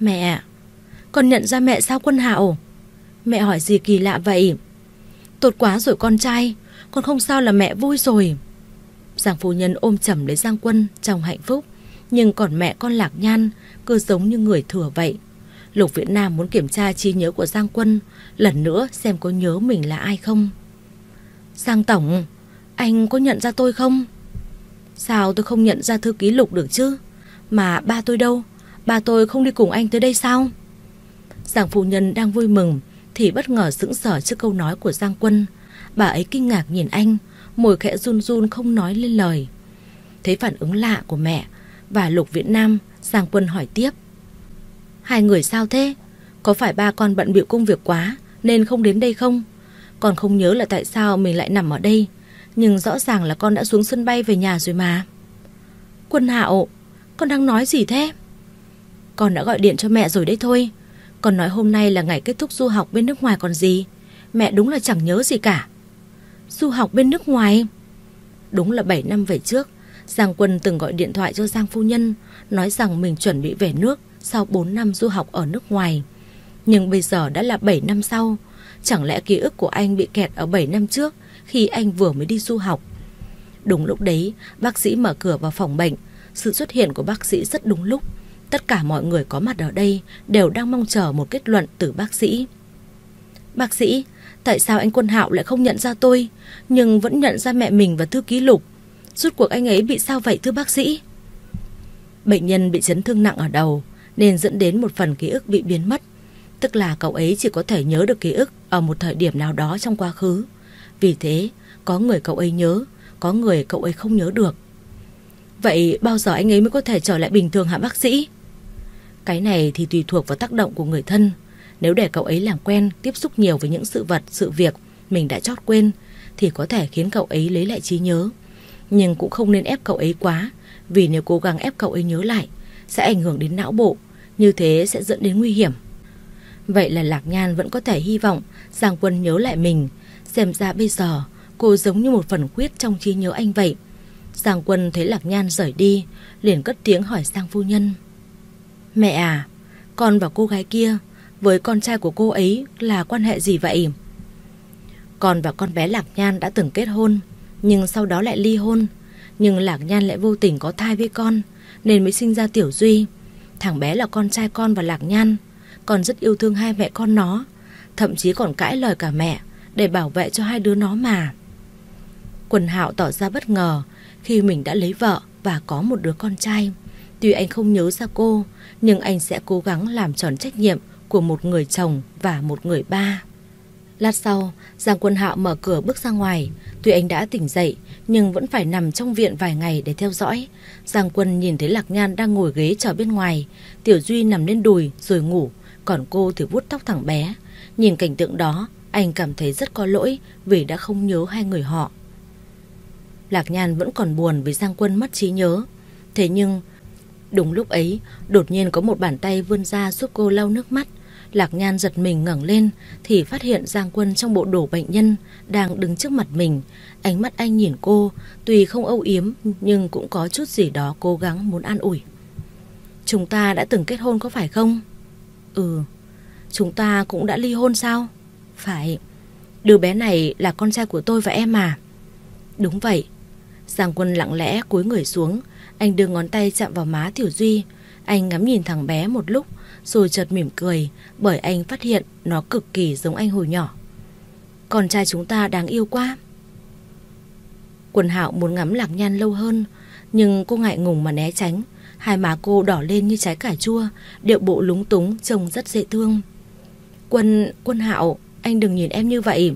Mẹ, con nhận ra mẹ sao Quân Hạo? Mẹ hỏi gì kỳ lạ vậy? Tốt quá rồi con trai, con không sao là mẹ vui rồi. Giang phu nhân ôm chầm lấy Giang Quân trong hạnh phúc, nhưng còn mẹ con Lạc Nhan cứ giống như người thừa vậy. Lục Việt Nam muốn kiểm tra trí nhớ của Giang Quân, lần nữa xem có nhớ mình là ai không. Giang Tổng, anh có nhận ra tôi không? Sao tôi không nhận ra thư ký Lục được chứ? Mà ba tôi đâu? Ba tôi không đi cùng anh tới đây sao? Giang phu nhân đang vui mừng thì bất ngờ sững sờ trước câu nói của Giang Quân. Bà ấy kinh ngạc nhìn anh, môi khẽ run run không nói lên lời. Thấy phản ứng lạ của mẹ và Lục Viễn Nam, Giang Quân hỏi tiếp. Hai người sao thế? Có phải ba con bận bịu công việc quá nên không đến đây không? Con không nhớ là tại sao mình lại nằm ở đây, nhưng rõ ràng là con đã xuống sân bay về nhà rồi mà. Quân Hạo, con đang nói gì thế? Con đã gọi điện cho mẹ rồi đấy thôi. Con nói hôm nay là ngày kết thúc du học bên nước ngoài còn gì. Mẹ đúng là chẳng nhớ gì cả. Du học bên nước ngoài? Đúng là 7 năm về trước, Giang Quân từng gọi điện thoại cho Giang Phu Nhân, nói rằng mình chuẩn bị về nước sau 4 năm du học ở nước ngoài. Nhưng bây giờ đã là 7 năm sau, chẳng lẽ ký ức của anh bị kẹt ở 7 năm trước khi anh vừa mới đi du học? Đúng lúc đấy, bác sĩ mở cửa vào phòng bệnh, sự xuất hiện của bác sĩ rất đúng lúc. Tất cả mọi người có mặt ở đây đều đang mong chờ một kết luận từ bác sĩ. Bác sĩ, Tại sao anh Quân Hạo lại không nhận ra tôi Nhưng vẫn nhận ra mẹ mình và thư ký Lục rốt cuộc anh ấy bị sao vậy thưa bác sĩ Bệnh nhân bị chấn thương nặng ở đầu nên dẫn đến một phần ký ức bị biến mất. Tức là cậu ấy chỉ có thể nhớ được ký ức Ở một thời điểm nào đó trong quá khứ. Vì thế có người cậu ấy nhớ Có người cậu ấy không nhớ được. Vậy bao giờ anh ấy mới có thể trở lại bình thường hả bác sĩ? Cái này thì tùy thuộc vào tác động của người thân. Nếu để cậu ấy làm quen, tiếp xúc nhiều với những sự vật, sự việc mình đã chót quên, thì có thể khiến cậu ấy lấy lại trí nhớ. Nhưng cũng không nên ép cậu ấy quá, vì nếu cố gắng ép cậu ấy nhớ lại, sẽ ảnh hưởng đến não bộ, như thế sẽ dẫn đến nguy hiểm. Vậy là Lạc Nhan vẫn có thể hy vọng Giang Quân nhớ lại mình, xem ra bây giờ cô giống như một phần khuyết trong trí nhớ anh vậy. Giang Quân thấy Lạc Nhan rời đi, liền cất tiếng hỏi Giang Phu Nhân. Mẹ à, con và cô gái kia với con trai của cô ấy là quan hệ gì vậy? Con và con bé Lạc Nhan đã từng kết hôn, nhưng sau đó lại ly hôn. Nhưng Lạc Nhan lại vô tình có thai với con, nên mới sinh ra Tiểu Duy. Thằng bé là con trai con và Lạc Nhan, con rất yêu thương hai mẹ con nó, thậm chí còn cãi lời cả mẹ để bảo vệ cho hai đứa nó mà. Quần Hạo tỏ ra bất ngờ khi mình đã lấy vợ và có một đứa con trai. Tuy anh không nhớ ra cô, nhưng anh sẽ cố gắng làm tròn trách nhiệm của một người chồng và một người ba. Lát sau, Giang Quân Hạo mở cửa bước ra ngoài. Tuy anh đã tỉnh dậy, nhưng vẫn phải nằm trong viện vài ngày để theo dõi. Giang Quân nhìn thấy Lạc Nhan đang ngồi ghế chờ bên ngoài. Tiểu Duy nằm lên đùi rồi ngủ, còn cô thì vuốt tóc thẳng bé. Nhìn cảnh tượng đó, anh cảm thấy rất có lỗi vì đã không nhớ hai người họ. Lạc Nhan vẫn còn buồn vì Giang Quân mất trí nhớ. Thế nhưng, đúng lúc ấy, đột nhiên có một bàn tay vươn ra giúp cô lau nước mắt. Lạc Nhan giật mình ngẩng lên thì phát hiện Giang Quân trong bộ đồ bệnh nhân đang đứng trước mặt mình. Ánh mắt anh nhìn cô, tuy không âu yếm nhưng cũng có chút gì đó cố gắng muốn an ủi. Chúng ta đã từng kết hôn có phải không? Ừ. Chúng ta cũng đã ly hôn sao? Phải. Đứa bé này là con trai của tôi và em mà. Đúng vậy. Giang Quân lặng lẽ cúi người xuống, anh đưa ngón tay chạm vào má Tiểu Duy. Anh ngắm nhìn thằng bé một lúc rồi chợt mỉm cười bởi anh phát hiện nó cực kỳ giống anh hồi nhỏ. Con trai chúng ta đáng yêu quá. Quần hạo muốn ngắm lạc nhan lâu hơn, nhưng cô ngại ngùng mà né tránh. Hai má cô đỏ lên như trái cà chua, điệu bộ lúng túng trông rất dễ thương. Quân, quân hạo, anh đừng nhìn em như vậy.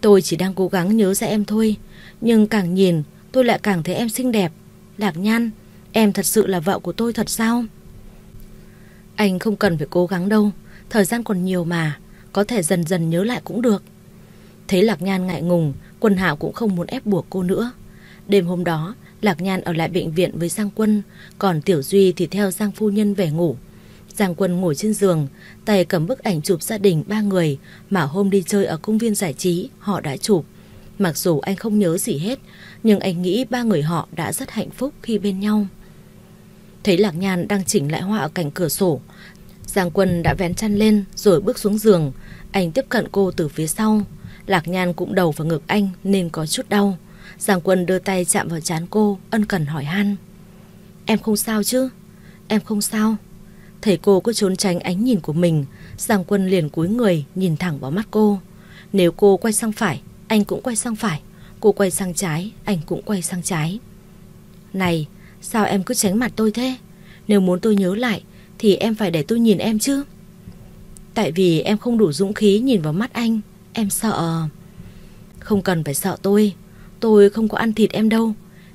Tôi chỉ đang cố gắng nhớ ra em thôi, nhưng càng nhìn tôi lại càng thấy em xinh đẹp. Lạc nhan, em thật sự là vợ của tôi thật sao? Anh không cần phải cố gắng đâu, Thời gian còn nhiều mà, Có thể dần dần nhớ lại cũng được. Thấy Lạc Nhan ngại ngùng Quân Hạo cũng không muốn ép buộc cô nữa. Đêm hôm đó, Lạc Nhan ở lại bệnh viện với Giang Quân, Còn Tiểu Duy thì theo Giang Phu Nhân về ngủ. Giang Quân ngồi trên giường, Tay cầm bức ảnh chụp gia đình ba người Mà hôm đi chơi ở công viên giải trí, Họ đã chụp. Mặc dù anh không nhớ gì hết, Nhưng anh nghĩ ba người họ đã rất hạnh phúc khi bên nhau. Thấy Lạc Nhan đang chỉnh lại hoa ở cạnh cửa sổ. Giang Quân đã vén chăn lên, rồi bước xuống giường. Anh tiếp cận cô từ phía sau. Lạc Nhan cũng đầu vào ngực anh nên có chút đau. Giang Quân đưa tay chạm vào trán cô, Ân cần hỏi han. Em không sao chứ? Em không sao. Thấy cô cứ trốn tránh ánh nhìn của mình, Giang Quân liền cúi người nhìn thẳng vào mắt cô. Nếu cô quay sang phải, Anh cũng quay sang phải. Cô quay sang trái, Anh cũng quay sang trái. Này Sao em cứ tránh mặt tôi thế? Nếu muốn tôi nhớ lại, Thì em phải để tôi nhìn em chứ. Tại vì em không đủ dũng khí nhìn vào mắt anh, Em sợ. Không cần phải sợ tôi Tôi không có ăn thịt em đâu.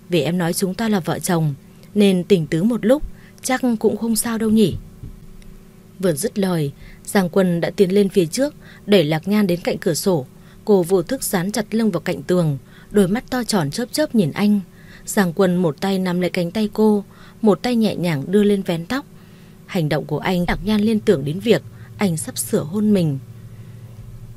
Vì em nói chúng ta là vợ chồng, Nên tỉnh tứ một lúc, Chắc cũng không sao đâu nhỉ. Vừa dứt lời, Giang Quân đã tiến lên phía trước, Đẩy Lạc Nhan đến cạnh cửa sổ. Cô vô thức dán chặt lưng vào cạnh tường, Đôi mắt to tròn chớp chớp nhìn anh. Giang Quân một tay nắm lấy cánh tay cô, một tay nhẹ nhàng đưa lên vén tóc. Hành động của anh đặc nhan liên tưởng đến việc anh sắp sửa hôn mình.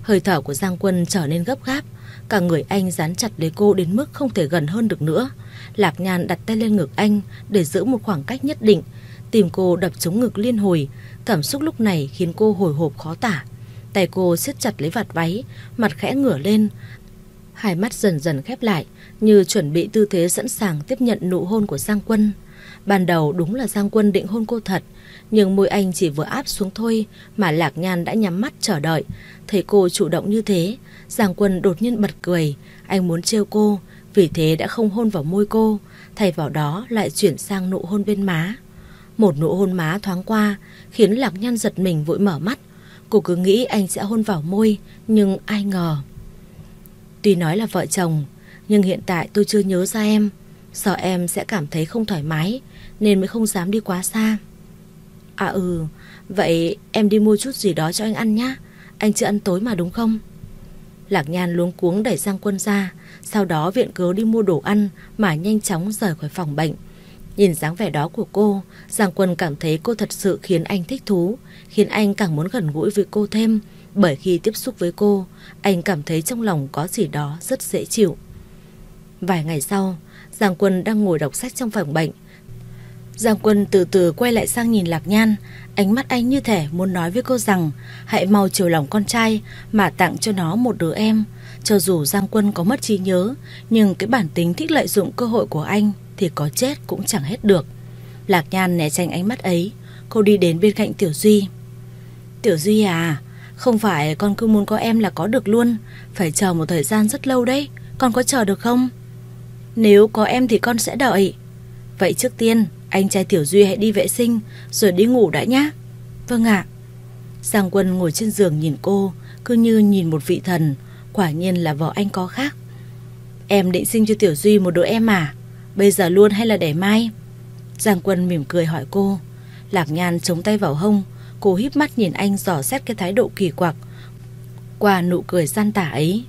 Hơi thở của Giang Quân trở nên gấp gáp, cả người anh dán chặt lấy cô đến mức không thể gần hơn được nữa. Lạc Nhan đặt tay lên ngực anh để giữ một khoảng cách nhất định, tìm cô đập trúng ngực liên hồi, cảm xúc lúc này khiến cô hồi hộp khó tả. Tay cô siết chặt lấy vạt váy, mặt khẽ ngửa lên, hai mắt dần dần khép lại, như chuẩn bị tư thế sẵn sàng tiếp nhận nụ hôn của Giang Quân. Ban đầu đúng là Giang Quân định hôn cô thật, nhưng môi anh chỉ vừa áp xuống thôi mà Lạc Nhan đã nhắm mắt chờ đợi. Thấy cô chủ động như thế, Giang Quân đột nhiên bật cười, anh muốn trêu cô, vì thế đã không hôn vào môi cô, thay vào đó lại chuyển sang nụ hôn bên má. Một nụ hôn má thoáng qua, khiến Lạc Nhan giật mình vội mở mắt. Cô cứ nghĩ anh sẽ hôn vào môi, nhưng ai ngờ. Tuy nói là vợ chồng, nhưng hiện tại tôi chưa nhớ ra em. Sợ em sẽ cảm thấy không thoải mái, nên mới không dám đi quá xa. À ừ, vậy em đi mua chút gì đó cho anh ăn nhá. Anh chưa ăn tối mà đúng không? Lạc Nhan luống cuống đẩy Giang Quân ra, sau đó viện cớ đi mua đồ ăn mà nhanh chóng rời khỏi phòng bệnh. Nhìn dáng vẻ đó của cô, Giang Quân cảm thấy cô thật sự khiến anh thích thú, khiến anh càng muốn gần gũi với cô thêm, bởi khi tiếp xúc với cô, anh cảm thấy trong lòng có gì đó rất dễ chịu. Vài ngày sau, Giang Quân đang ngồi đọc sách trong phòng bệnh. Giang Quân từ từ quay lại sang nhìn Lạc Nhan, ánh mắt anh như thể muốn nói với cô rằng hãy mau chiều lòng con trai mà tặng cho nó một đứa em. Cho dù Giang Quân có mất trí nhớ, nhưng cái bản tính thích lợi dụng cơ hội của anh thì có chết cũng chẳng hết được. Lạc Nhan né tránh ánh mắt ấy, cô đi đến bên cạnh Tiểu Duy. Tiểu Duy à, không phải con cứ muốn có em là có được luôn, phải chờ một thời gian rất lâu đấy, con có chờ được không? Nếu có em thì con sẽ đợi. Vậy trước tiên, anh trai Tiểu Duy hãy đi vệ sinh rồi đi ngủ đã nhá. Vâng ạ. Giang Quân ngồi trên giường nhìn cô, cứ như nhìn một vị thần, quả nhiên là vợ anh có khác. Em định sinh cho Tiểu Duy một đứa em à? Bây giờ luôn hay là để mai? Giang Quân mỉm cười hỏi cô. Lạc Nhan chống tay vào hông, cô híp mắt nhìn anh dò xét cái thái độ kỳ quặc. Qua nụ cười gian tả ấy.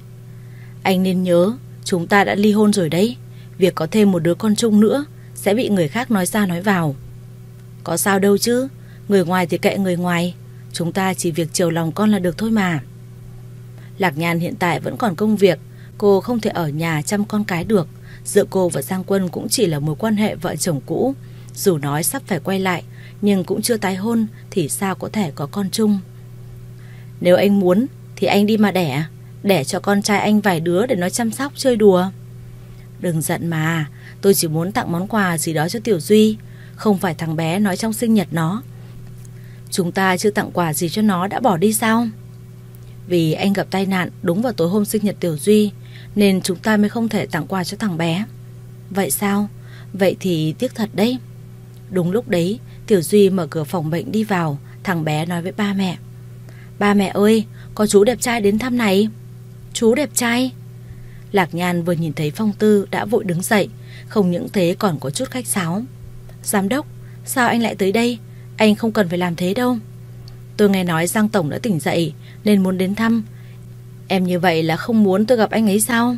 Anh nên nhớ, chúng ta đã ly hôn rồi đấy. Việc có thêm một đứa con chung nữa sẽ bị người khác nói ra nói vào. Có sao đâu chứ, người ngoài thì kệ người ngoài, chúng ta chỉ việc chiều lòng con là được thôi mà. Lạc nhàn hiện tại vẫn còn công việc, cô không thể ở nhà chăm con cái được. Giữa cô và Giang Quân cũng chỉ là mối quan hệ vợ chồng cũ. Dù nói sắp phải quay lại, nhưng cũng chưa tái hôn thì sao có thể có con chung. Nếu anh muốn thì anh đi mà đẻ, đẻ cho con trai anh vài đứa để nó chăm sóc chơi đùa. Đừng giận mà, tôi chỉ muốn tặng món quà gì đó cho Tiểu Duy, không phải thằng bé nói trong sinh nhật nó. Chúng ta chưa tặng quà gì cho nó đã bỏ đi sao? Vì anh gặp tai nạn đúng vào tối hôm sinh nhật Tiểu Duy, nên chúng ta mới không thể tặng quà cho thằng bé. Vậy sao? Vậy thì tiếc thật đấy. Đúng lúc đấy, Tiểu Duy mở cửa phòng bệnh đi vào, thằng bé nói với ba mẹ. Ba mẹ ơi, có chú đẹp trai đến thăm này. Chú đẹp trai? Lạc Nhan vừa nhìn thấy Phong Tư đã vội đứng dậy, không những thế còn có chút khách sáo. Giám đốc, sao anh lại tới đây? Anh không cần phải làm thế đâu. Tôi nghe nói Giang Tổng đã tỉnh dậy nên muốn đến thăm. Em như vậy là không muốn tôi gặp anh ấy sao?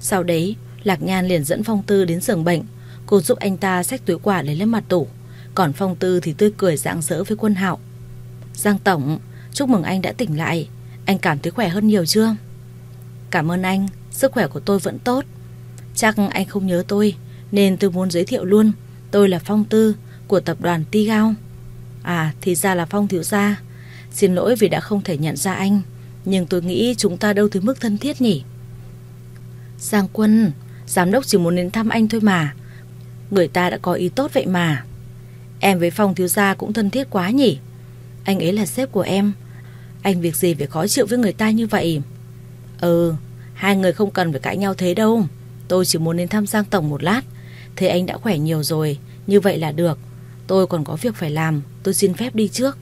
Sau đấy, Lạc Nhan liền dẫn Phong Tư đến giường bệnh. Cô giúp anh ta xách túi quà lấy lên mặt tủ. Còn Phong Tư thì tươi cười rạng rỡ với quân hạo. Giang Tổng, chúc mừng anh đã tỉnh lại. Anh cảm thấy khỏe hơn nhiều chưa? Cảm ơn anh, sức khỏe của tôi vẫn tốt. Chắc anh không nhớ tôi, nên tôi muốn giới thiệu luôn. Tôi là Phong Tư của tập đoàn Tigao. À, thì ra là Phong Thiếu Gia. Xin lỗi vì đã không thể nhận ra anh, nhưng tôi nghĩ chúng ta đâu tới mức thân thiết nhỉ. Giang Quân, giám đốc chỉ muốn đến thăm anh thôi mà. Người ta đã có ý tốt vậy mà. Em với Phong Thiếu Gia cũng thân thiết quá nhỉ. Anh ấy là sếp của em. Anh việc gì phải khó chịu với người ta như vậy? Ừ, hai người không cần phải cãi nhau thế đâu. Tôi chỉ muốn đến thăm Giang Tổng một lát. Thế anh đã khỏe nhiều rồi, như vậy là được. Tôi còn có việc phải làm, tôi xin phép đi trước.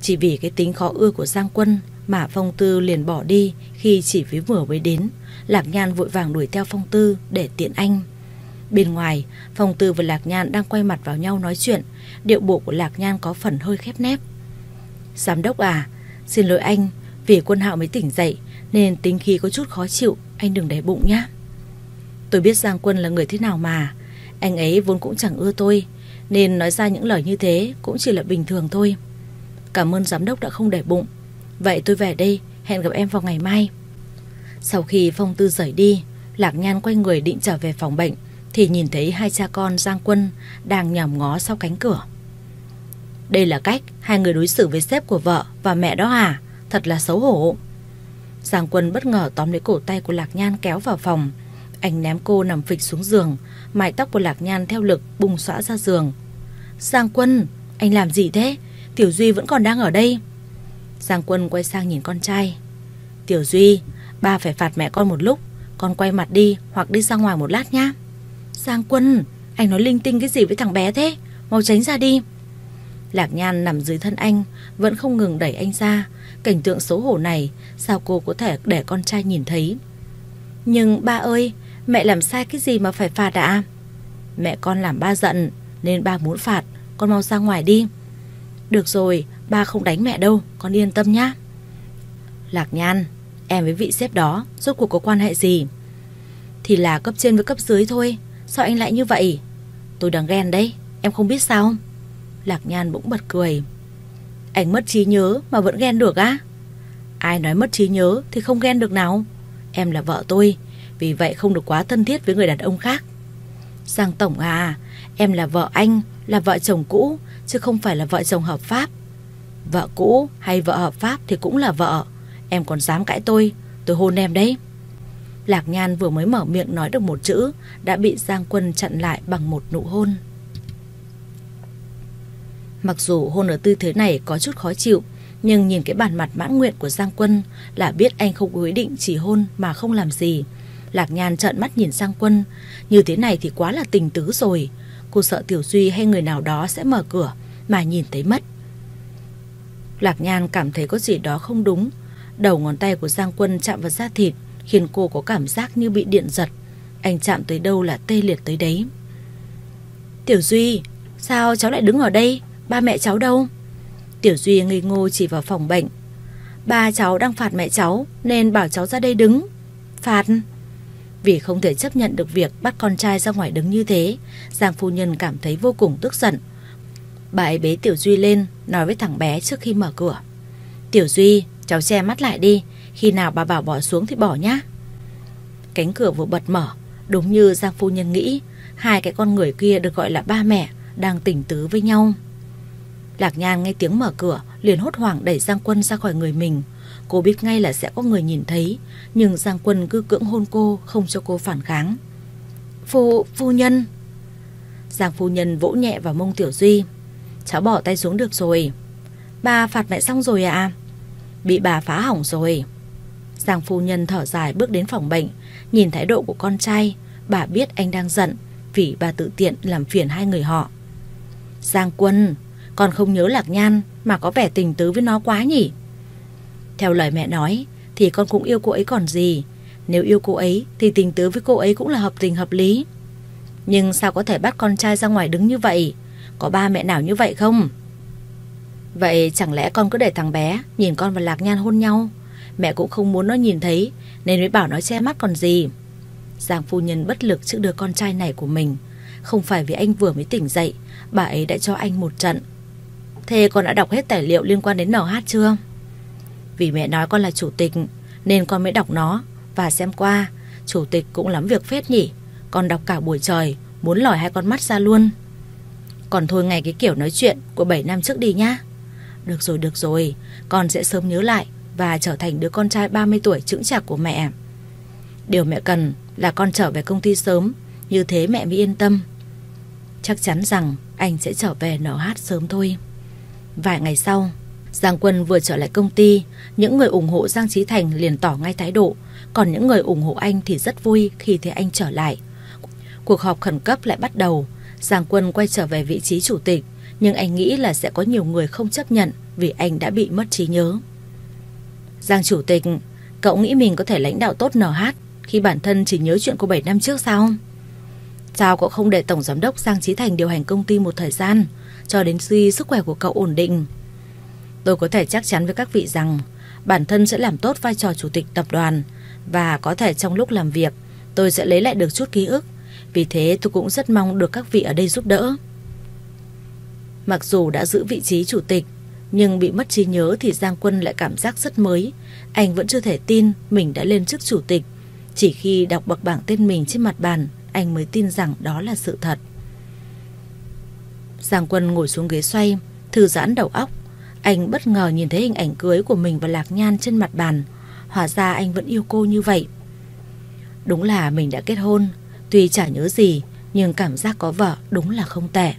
Chỉ vì cái tính khó ưa của Giang Quân mà Phong Tư liền bỏ đi khi chỉ với vừa mới đến. Lạc Nhan vội vàng đuổi theo Phong Tư để tiện anh. Bên ngoài, Phong Tư và Lạc Nhan đang quay mặt vào nhau nói chuyện. Điệu bộ của Lạc Nhan có phần hơi khép nép. Giám đốc à, xin lỗi anh, vì quân hạo mới tỉnh dậy nên tính khí có chút khó chịu, anh đừng để bụng nhé. Tôi biết Giang Quân là người thế nào mà, anh ấy vốn cũng chẳng ưa tôi, nên nói ra những lời như thế cũng chỉ là bình thường thôi. Cảm ơn giám đốc đã không để bụng. Vậy tôi về đây, hẹn gặp em vào ngày mai. Sau khi Phong Tư rời đi, Lạc Nhan quay người định trở về phòng bệnh thì nhìn thấy hai cha con Giang Quân đang nhòm ngó sau cánh cửa. Đây là cách hai người đối xử với sếp của vợ và mẹ đó à? Thật là xấu hổ. Giang Quân bất ngờ tóm lấy cổ tay của Lạc Nhan kéo vào phòng. Anh ném cô nằm phịch xuống giường, mái tóc của Lạc Nhan theo lực bung xõa ra giường. Giang Quân, anh làm gì thế? Tiểu Duy vẫn còn đang ở đây. Giang Quân quay sang nhìn con trai. Tiểu Duy, ba phải phạt mẹ con một lúc, con quay mặt đi hoặc đi ra ngoài một lát nhá. Giang Quân, anh nói linh tinh cái gì với thằng bé thế? Mau tránh ra đi. Lạc Nhan nằm dưới thân anh, vẫn không ngừng đẩy anh ra. Cảnh tượng xấu hổ này, sao cô có thể để con trai nhìn thấy? Nhưng ba ơi, mẹ làm sai cái gì mà phải phạt ạ? Mẹ con làm ba giận, nên ba muốn phạt, con mau ra ngoài đi. Được rồi, ba không đánh mẹ đâu, con yên tâm nhá. Lạc Nhan, em với vị sếp đó, rốt cuộc có quan hệ gì? Thì là cấp trên với cấp dưới thôi, sao anh lại như vậy? Tôi đang ghen đấy, em không biết sao? Lạc Nhan bỗng bật cười. Anh mất trí nhớ mà vẫn ghen được á? Ai nói mất trí nhớ thì không ghen được nào? Em là vợ tôi, vì vậy không được quá thân thiết với người đàn ông khác. Giang Tổng à, em là vợ anh, là vợ chồng cũ, chứ không phải là vợ chồng hợp pháp. Vợ cũ hay vợ hợp pháp thì cũng là vợ. Em còn dám cãi tôi, tôi hôn em đấy. Lạc Nhan vừa mới mở miệng nói được một chữ, đã bị Giang Quân chặn lại bằng một nụ hôn. Mặc dù hôn ở tư thế này có chút khó chịu, nhưng nhìn cái bản mặt mãn nguyện của Giang Quân là biết anh không có ý định chỉ hôn mà không làm gì. Lạc Nhan trợn mắt nhìn Giang Quân, như thế này thì quá là tình tứ rồi. Cô sợ Tiểu Duy hay người nào đó sẽ mở cửa mà nhìn thấy mất. Lạc Nhan cảm thấy có gì đó không đúng. Đầu ngón tay của Giang Quân chạm vào da thịt khiến cô có cảm giác như bị điện giật. Anh chạm tới đâu là tê liệt tới đấy. Tiểu Duy, sao cháu lại đứng ở đây? Ba mẹ cháu đâu? Tiểu Duy ngây ngô chỉ vào phòng bệnh. Ba cháu đang phạt mẹ cháu nên bảo cháu ra đây đứng. Phạt? Vì không thể chấp nhận được việc bắt con trai ra ngoài đứng như thế, Giang phu nhân cảm thấy vô cùng tức giận. Bà ấy bế Tiểu Duy lên, nói với thằng bé trước khi mở cửa. Tiểu Duy, cháu che mắt lại đi, khi nào bà bảo bỏ xuống thì bỏ nhá. Cánh cửa vừa bật mở, đúng như Giang phu nhân nghĩ, hai cái con người kia được gọi là ba mẹ, đang tỉnh tứ với nhau. Lạc Nhan nghe tiếng mở cửa, liền hốt hoảng đẩy Giang Quân ra khỏi người mình. Cô biết ngay là sẽ có người nhìn thấy, nhưng Giang Quân cứ cưỡng hôn cô, không cho cô phản kháng. Phu, phu nhân. Giang phu nhân vỗ nhẹ vào mông Tiểu Duy. Cháu bỏ tay xuống được rồi. Bà phạt mẹ xong rồi à? Bị bà phá hỏng rồi. Giang phu nhân thở dài bước đến phòng bệnh, nhìn thái độ của con trai, bà biết anh đang giận vì bà tự tiện làm phiền hai người họ. Giang Quân, con không nhớ Lạc Nhan mà có vẻ tình tứ với nó quá nhỉ? Theo lời mẹ nói thì con cũng yêu cô ấy còn gì. Nếu yêu cô ấy thì tình tứ với cô ấy cũng là hợp tình hợp lý. Nhưng sao có thể bắt con trai ra ngoài đứng như vậy? Có ba mẹ nào như vậy không? Vậy chẳng lẽ con cứ để thằng bé nhìn con và Lạc Nhan hôn nhau? Mẹ cũng không muốn nó nhìn thấy nên mới bảo nó che mắt còn gì. Giang phu nhân bất lực trước đứa con trai này của mình. Không phải vì anh vừa mới tỉnh dậy, bà ấy đã cho anh một trận Thế con đã đọc hết tài liệu liên quan đến NH chưa? Vì mẹ nói con là chủ tịch Nên con mới đọc nó Và xem qua Chủ tịch cũng lắm việc phết nhỉ Con đọc cả buổi trời Muốn lòi hai con mắt ra luôn Còn thôi ngày cái kiểu nói chuyện Của 7 năm trước đi nhá Được rồi được rồi Con sẽ sớm nhớ lại và trở thành đứa con trai 30 tuổi chững chạc của mẹ Điều mẹ cần là con trở về công ty sớm Như thế mẹ mới yên tâm Chắc chắn rằng anh sẽ trở về NH sớm thôi Vài ngày sau, Giang Quân vừa trở lại công ty, những người ủng hộ Giang Trí Thành liền tỏ ngay thái độ, còn những người ủng hộ anh thì rất vui khi thấy anh trở lại. Cuộc họp khẩn cấp lại bắt đầu, Giang Quân quay trở về vị trí chủ tịch, nhưng anh nghĩ là sẽ có nhiều người không chấp nhận vì anh đã bị mất trí nhớ. Giang chủ tịch, cậu nghĩ mình có thể lãnh đạo tốt NH khi bản thân chỉ nhớ chuyện của 7 năm trước sao? Sao cậu không để Tổng Giám đốc Giang Trí Thành điều hành công ty một thời gian? cho đến khi sức khỏe của cậu ổn định. Tôi có thể chắc chắn với các vị rằng bản thân sẽ làm tốt vai trò chủ tịch tập đoàn và có thể trong lúc làm việc tôi sẽ lấy lại được chút ký ức. Vì thế tôi cũng rất mong được các vị ở đây giúp đỡ. Mặc dù đã giữ vị trí chủ tịch nhưng bị mất trí nhớ thì Giang Quân lại cảm giác rất mới. Anh vẫn chưa thể tin mình đã lên chức chủ tịch. Chỉ khi đọc bậc bảng tên mình trên mặt bàn, anh mới tin rằng đó là sự thật. Giang Quân ngồi xuống ghế xoay, thư giãn đầu óc. Anh bất ngờ nhìn thấy hình ảnh cưới của mình và Lạc Nhan trên mặt bàn. Hóa ra anh vẫn yêu cô như vậy. Đúng là mình đã kết hôn, tuy chả nhớ gì, nhưng cảm giác có vợ đúng là không tệ.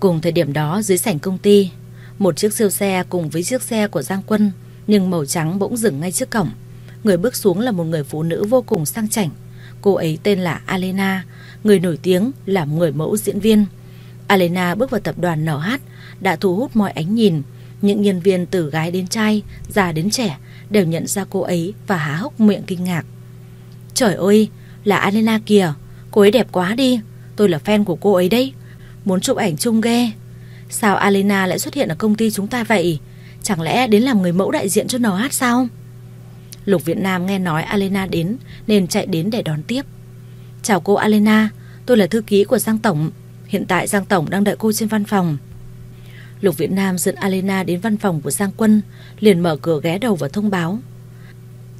Cùng thời điểm đó dưới sảnh công ty, một chiếc siêu xe cùng với chiếc xe của Giang Quân nhưng màu trắng bỗng dừng ngay trước cổng. Người bước xuống là một người phụ nữ vô cùng sang chảnh. Cô ấy tên là Alena, người nổi tiếng là người mẫu diễn viên. Alena bước vào tập đoàn NH đã thu hút mọi ánh nhìn. Những nhân viên từ gái đến trai, già đến trẻ đều nhận ra cô ấy và há hốc miệng kinh ngạc. Trời ơi, là Alena kìa, cô ấy đẹp quá đi, tôi là fan của cô ấy đấy, muốn chụp ảnh chung ghê. Sao Alena lại xuất hiện ở công ty chúng ta vậy? Chẳng lẽ đến làm người mẫu đại diện cho NH sao? Lục Việt Nam nghe nói Alena đến nên chạy đến để đón tiếp. Chào cô Alena, tôi là thư ký của Giang Tổng. Hiện tại Giang Tổng đang đợi cô trên văn phòng. Lục Việt Nam dẫn Alena đến văn phòng của Giang Quân, liền mở cửa ghé đầu và thông báo.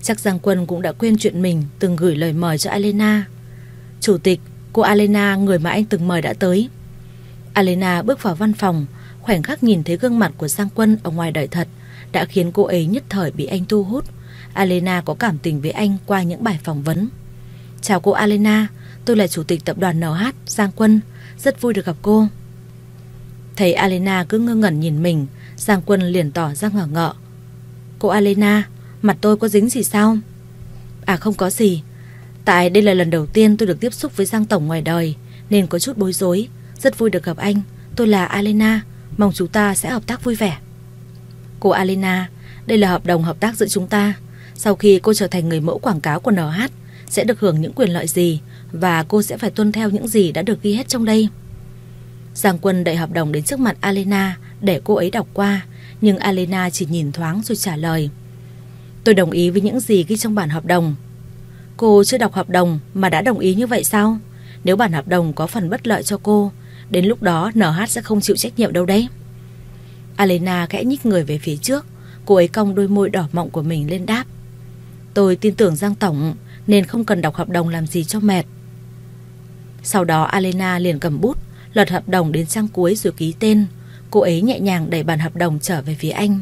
Chắc Giang Quân cũng đã quên chuyện mình từng gửi lời mời cho Alena. Chủ tịch, cô Alena, người mà anh từng mời đã tới. Alena bước vào văn phòng, khoảnh khắc nhìn thấy gương mặt của Giang Quân ở ngoài đời thật đã khiến cô ấy nhất thời bị anh thu hút. Alena có cảm tình với anh qua những bài phỏng vấn. Chào cô Alena, tôi là chủ tịch tập đoàn NH Giang Quân, rất vui được gặp cô. Thấy Alena cứ ngơ ngẩn nhìn mình, Giang Quân liền tỏ ra ngờ ngợ. Cô Alena, mặt tôi có dính gì sao? À không có gì. Tại đây là lần đầu tiên tôi được tiếp xúc với Giang Tổng ngoài đời, nên có chút bối rối. Rất vui được gặp anh. Tôi là Alena, mong chúng ta sẽ hợp tác vui vẻ. Cô Alena, đây là hợp đồng hợp tác giữa chúng ta. Sau khi cô trở thành người mẫu quảng cáo của NH, sẽ được hưởng những quyền lợi gì và cô sẽ phải tuân theo những gì đã được ghi hết trong đây. Giang Quân đẩy hợp đồng đến trước mặt Alena để cô ấy đọc qua, nhưng Alena chỉ nhìn thoáng rồi trả lời. Tôi đồng ý với những gì ghi trong bản hợp đồng. Cô chưa đọc hợp đồng mà đã đồng ý như vậy sao? Nếu bản hợp đồng có phần bất lợi cho cô, đến lúc đó NH sẽ không chịu trách nhiệm đâu đấy. Alena khẽ nhích người về phía trước, cô ấy cong đôi môi đỏ mọng của mình lên đáp. Tôi tin tưởng Giang Tổng nên không cần đọc hợp đồng làm gì cho mệt. Sau đó Alena liền cầm bút, lật hợp đồng đến trang cuối rồi ký tên. Cô ấy nhẹ nhàng đẩy bản hợp đồng trở về phía anh.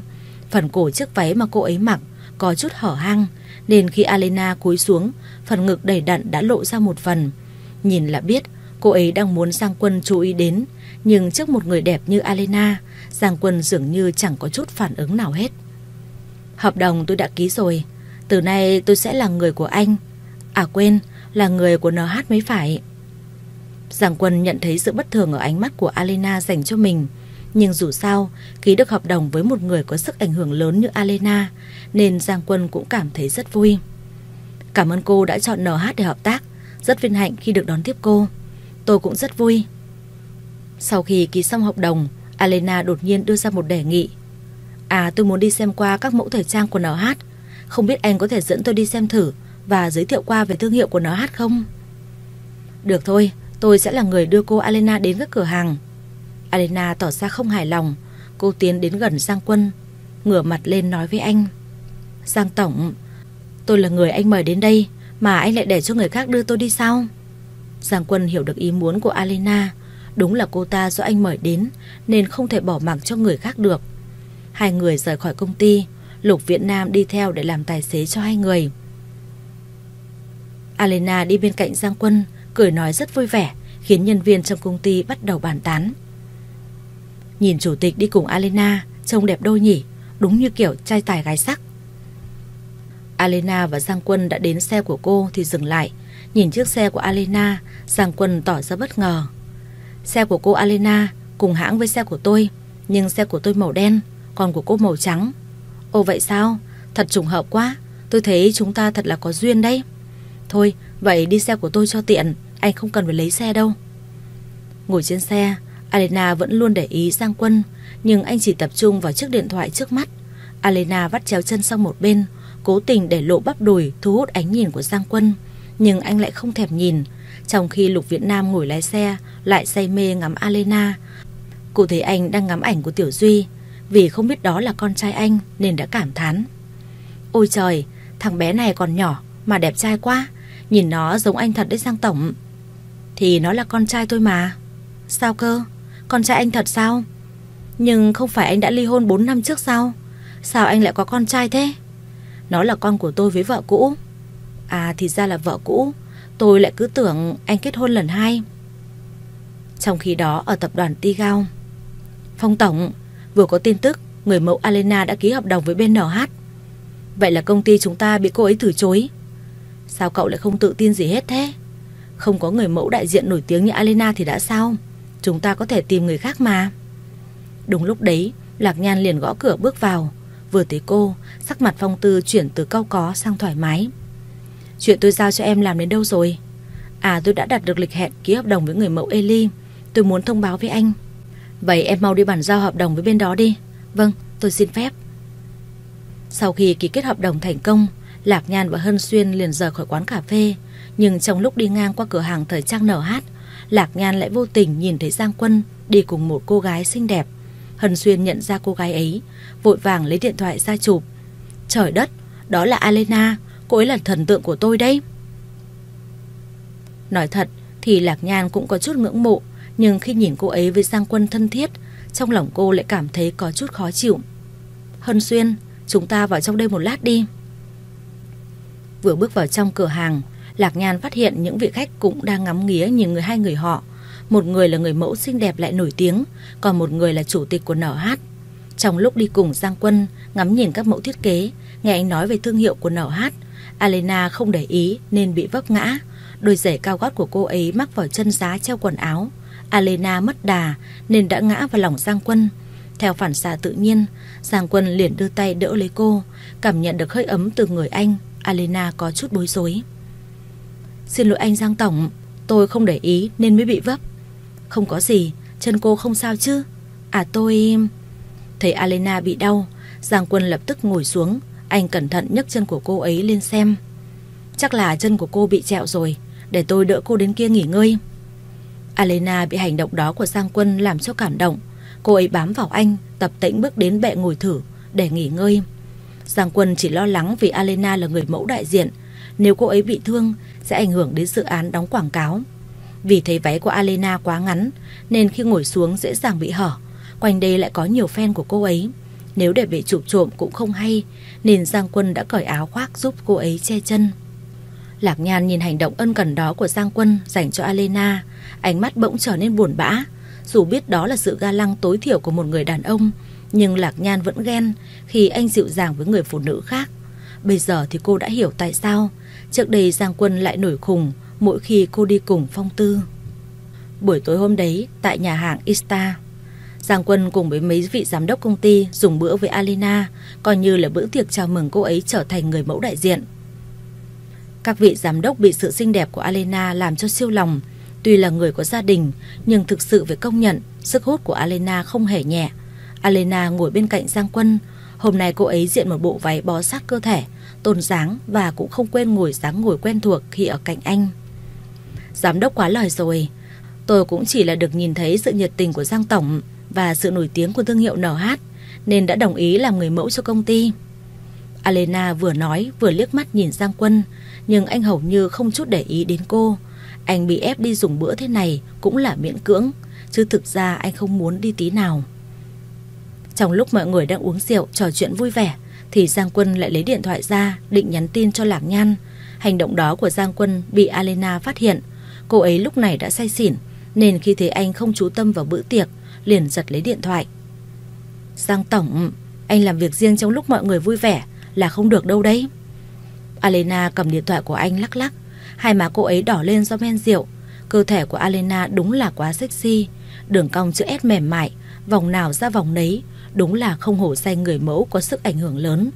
Phần cổ chiếc váy mà cô ấy mặc có chút hở hang, nên khi Alena cúi xuống, phần ngực đầy đặn đã lộ ra một phần. Nhìn là biết cô ấy đang muốn Giang Quân chú ý đến, nhưng trước một người đẹp như Alena, Giang Quân dường như chẳng có chút phản ứng nào hết. Hợp đồng tôi đã ký rồi, từ nay tôi sẽ là người của anh. À quên, là người của NH mới phải. Giang Quân nhận thấy sự bất thường ở ánh mắt của Alena dành cho mình. Nhưng dù sao, ký được hợp đồng với một người có sức ảnh hưởng lớn như Alena, nên Giang Quân cũng cảm thấy rất vui. Cảm ơn cô đã chọn NH để hợp tác, rất vinh hạnh khi được đón tiếp cô. Tôi cũng rất vui. Sau khi ký xong hợp đồng, Alena đột nhiên đưa ra một đề nghị. À tôi muốn đi xem qua các mẫu thời trang của NH. Không biết anh có thể dẫn tôi đi xem thử và giới thiệu qua về thương hiệu của NH không? Được thôi, tôi sẽ là người đưa cô Alena đến các cửa hàng. Alena tỏ ra không hài lòng. Cô tiến đến gần Giang Quân, ngửa mặt lên nói với anh. Giang Tổng, tôi là người anh mời đến đây mà anh lại để cho người khác đưa tôi đi sao? Giang Quân hiểu được ý muốn của Alena. Đúng là cô ta do anh mời đến nên không thể bỏ mặc cho người khác được. Hai người rời khỏi công ty, Lục Việt Nam đi theo để làm tài xế cho hai người. Alena đi bên cạnh Giang Quân, cười nói rất vui vẻ, khiến nhân viên trong công ty bắt đầu bàn tán. Nhìn chủ tịch đi cùng Alena, trông đẹp đôi nhỉ, đúng như kiểu trai tài gái sắc. Alena và Giang Quân đã đến xe của cô thì dừng lại, nhìn chiếc xe của Alena, Giang Quân tỏ ra bất ngờ. Xe của cô Alena cùng hãng với xe của tôi, nhưng xe của tôi màu đen, còn của cô màu trắng. Ồ vậy sao? Thật trùng hợp quá, tôi thấy chúng ta thật là có duyên đấy. Thôi, vậy đi xe của tôi cho tiện, anh không cần phải lấy xe đâu. Ngồi trên xe, Alena vẫn luôn để ý Giang Quân, nhưng anh chỉ tập trung vào chiếc điện thoại trước mắt. Alena vắt chéo chân sang một bên, cố tình để lộ bắp đùi thu hút ánh nhìn của Giang Quân, nhưng anh lại không thèm nhìn. Trong khi Lục Việt Nam ngồi lái xe, lại say mê ngắm Alena. Cụ thấy anh đang ngắm ảnh của Tiểu Duy, vì không biết đó là con trai anh nên đã cảm thán. Ôi trời, thằng bé này còn nhỏ mà đẹp trai quá, nhìn nó giống anh thật đấy Giang Tổng. Thì nó là con trai tôi mà. Sao cơ? Con trai anh thật sao? Nhưng không phải anh đã ly hôn 4 năm trước sao? Sao anh lại có con trai thế? Nó là con của tôi với vợ cũ. À thì ra là vợ cũ. Tôi lại cứ tưởng anh kết hôn lần hai. Trong khi đó ở tập đoàn Tigao, Phong Tổng vừa có tin tức người mẫu Alena đã ký hợp đồng với bên NH. Vậy là công ty chúng ta bị cô ấy từ chối. Sao cậu lại không tự tin gì hết thế? Không có người mẫu đại diện nổi tiếng như Alena thì đã sao? Chúng ta có thể tìm người khác mà. Đúng lúc đấy, Lạc Nhan liền gõ cửa bước vào. Vừa thấy cô, sắc mặt phong tư chuyển từ câu có sang thoải mái. Chuyện tôi giao cho em làm đến đâu rồi? À tôi đã đặt được lịch hẹn ký hợp đồng với người mẫu Eli. Tôi muốn thông báo với anh. Vậy em mau đi bản giao hợp đồng với bên đó đi. Vâng, tôi xin phép. Sau khi ký kết hợp đồng thành công, Lạc Nhan và Hân Xuyên liền rời khỏi quán cà phê. Nhưng trong lúc đi ngang qua cửa hàng thời trang nở hát, Lạc Nhan lại vô tình nhìn thấy Giang Quân đi cùng một cô gái xinh đẹp. Hân Xuyên nhận ra cô gái ấy, vội vàng lấy điện thoại ra chụp. Trời đất, đó là Alena, cô ấy là thần tượng của tôi đấy. Nói thật thì Lạc Nhan cũng có chút ngưỡng mộ, nhưng khi nhìn cô ấy với Giang Quân thân thiết, trong lòng cô lại cảm thấy có chút khó chịu. Hân Xuyên, chúng ta vào trong đây một lát đi. Vừa bước vào trong cửa hàng, Lạc Nhan phát hiện những vị khách cũng đang ngắm nghía nhìn người hai người họ. Một người là người mẫu xinh đẹp lại nổi tiếng, còn một người là chủ tịch của NH. Trong lúc đi cùng Giang Quân ngắm nhìn các mẫu thiết kế, nghe anh nói về thương hiệu của NH, Alena không để ý nên bị vấp ngã. Đôi giày cao gót của cô ấy mắc vào chân giá treo quần áo. Alena mất đà nên đã ngã vào lòng Giang Quân. Theo phản xạ tự nhiên, Giang Quân liền đưa tay đỡ lấy cô, cảm nhận được hơi ấm từ người anh. Alena có chút bối rối. Xin lỗi anh Giang Tổng, tôi không để ý nên mới bị vấp. Không có gì, chân cô không sao chứ? À tôi... Thấy Alena bị đau, Giang Quân lập tức ngồi xuống, anh cẩn thận nhấc chân của cô ấy lên xem. Chắc là chân của cô bị trẹo rồi, để tôi đỡ cô đến kia nghỉ ngơi. Alena bị hành động đó của Giang Quân làm cho cảm động. Cô ấy bám vào anh, tập tĩnh bước đến bệ ngồi thử để nghỉ ngơi. Giang Quân chỉ lo lắng vì Alena là người mẫu đại diện. Nếu cô ấy bị thương sẽ ảnh hưởng đến dự án đóng quảng cáo. Vì thấy váy của Alena quá ngắn nên khi ngồi xuống dễ dàng bị hở. Quanh đây lại có nhiều fan của cô ấy. Nếu để bị chụp trộm cũng không hay nên Giang Quân đã cởi áo khoác giúp cô ấy che chân. Lạc Nhan nhìn hành động ân cần đó của Giang Quân dành cho Alena, ánh mắt bỗng trở nên buồn bã. Dù biết đó là sự ga lăng tối thiểu của một người đàn ông, nhưng Lạc Nhan vẫn ghen khi anh dịu dàng với người phụ nữ khác. Bây giờ thì cô đã hiểu tại sao Trước đây Giang Quân lại nổi khùng mỗi khi cô đi cùng Phong Tư. Buổi tối hôm đấy, tại nhà hàng Ista, Giang Quân cùng với mấy vị giám đốc công ty dùng bữa với Alina, coi như là bữa tiệc chào mừng cô ấy trở thành người mẫu đại diện. Các vị giám đốc bị sự xinh đẹp của Alena làm cho siêu lòng. Tuy là người có gia đình, nhưng thực sự phải công nhận sức hút của Alena không hề nhẹ. Alena ngồi bên cạnh Giang Quân. Hôm nay cô ấy diện một bộ váy bó sát cơ thể, tôn dáng và cũng không quên ngồi dáng ngồi quen thuộc khi ở cạnh anh. Giám đốc quá lời rồi. Tôi cũng chỉ là được nhìn thấy sự nhiệt tình của Giang Tổng và sự nổi tiếng của thương hiệu NH nên đã đồng ý làm người mẫu cho công ty. Alena vừa nói, vừa liếc mắt nhìn Giang Quân, nhưng anh hầu như không chút để ý đến cô. Anh bị ép đi dùng bữa thế này cũng là miễn cưỡng, chứ thực ra anh không muốn đi tí nào. Trong lúc mọi người đang uống rượu, trò chuyện vui vẻ, thì Giang Quân lại lấy điện thoại ra, định nhắn tin cho Lạc Nhan. Hành động đó của Giang Quân bị Alena phát hiện. Cô ấy lúc này đã say xỉn, nên khi thấy anh không chú tâm vào bữa tiệc liền giật lấy điện thoại. Giang Tổng, anh làm việc riêng trong lúc mọi người vui vẻ là không được đâu đấy. Alena cầm điện thoại của anh lắc lắc, hai má cô ấy đỏ lên do men rượu. Cơ thể của Alena đúng là quá sexy, đường cong chữ S mềm mại, vòng nào ra vòng nấy, Đúng là không hổ danh người mẫu có sức ảnh hưởng lớn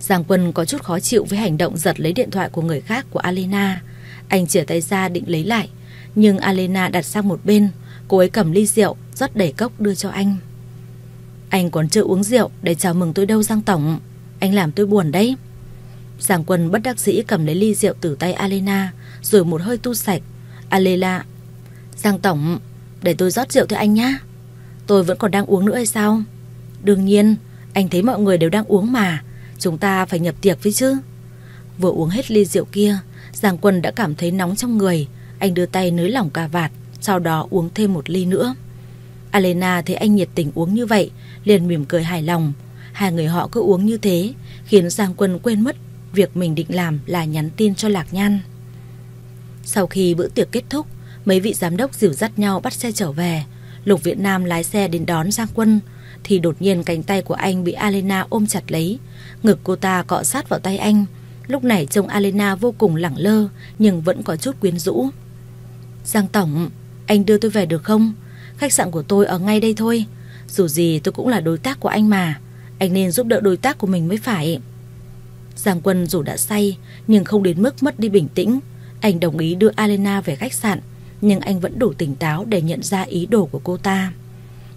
Giang Quân có chút khó chịu với hành động giật lấy điện thoại của người khác của Alena Anh chỉa tay ra định lấy lại Nhưng Alena đặt sang một bên Cô ấy cầm ly rượu rót đầy cốc đưa cho anh. Anh còn chưa uống rượu để chào mừng tôi đâu Giang Tổng. Anh làm tôi buồn đấy. Giang Quân bất đắc dĩ cầm lấy ly rượu từ tay Alena Rồi một hơi tu sạch. Alena Giang Tổng Để tôi rót rượu cho anh nhá. Tôi vẫn còn đang uống nữa hay sao? Đương nhiên, anh thấy mọi người đều đang uống mà, chúng ta phải nhập tiệc với chứ. Vừa uống hết ly rượu kia, Giang Quân đã cảm thấy nóng trong người, anh đưa tay nới lỏng cà vạt, sau đó uống thêm một ly nữa. Alena thấy anh nhiệt tình uống như vậy, liền mỉm cười hài lòng. Hai người họ cứ uống như thế, khiến Giang Quân quên mất việc mình định làm là nhắn tin cho Lạc Nhan. Sau khi bữa tiệc kết thúc, mấy vị giám đốc dìu dắt nhau bắt xe trở về. Lục Việt Nam lái xe đến đón Giang Quân, thì đột nhiên cánh tay của anh bị Alena ôm chặt lấy. Ngực cô ta cọ sát vào tay anh. Lúc này trông Alena vô cùng lẳng lơ, nhưng vẫn có chút quyến rũ. Giang Tổng, anh đưa tôi về được không? Khách sạn của tôi ở ngay đây thôi. Dù gì tôi cũng là đối tác của anh mà. Anh nên giúp đỡ đối tác của mình mới phải. Giang Quân dù đã say, nhưng không đến mức mất đi bình tĩnh. Anh đồng ý đưa Alena về khách sạn, nhưng anh vẫn đủ tỉnh táo để nhận ra ý đồ của cô ta.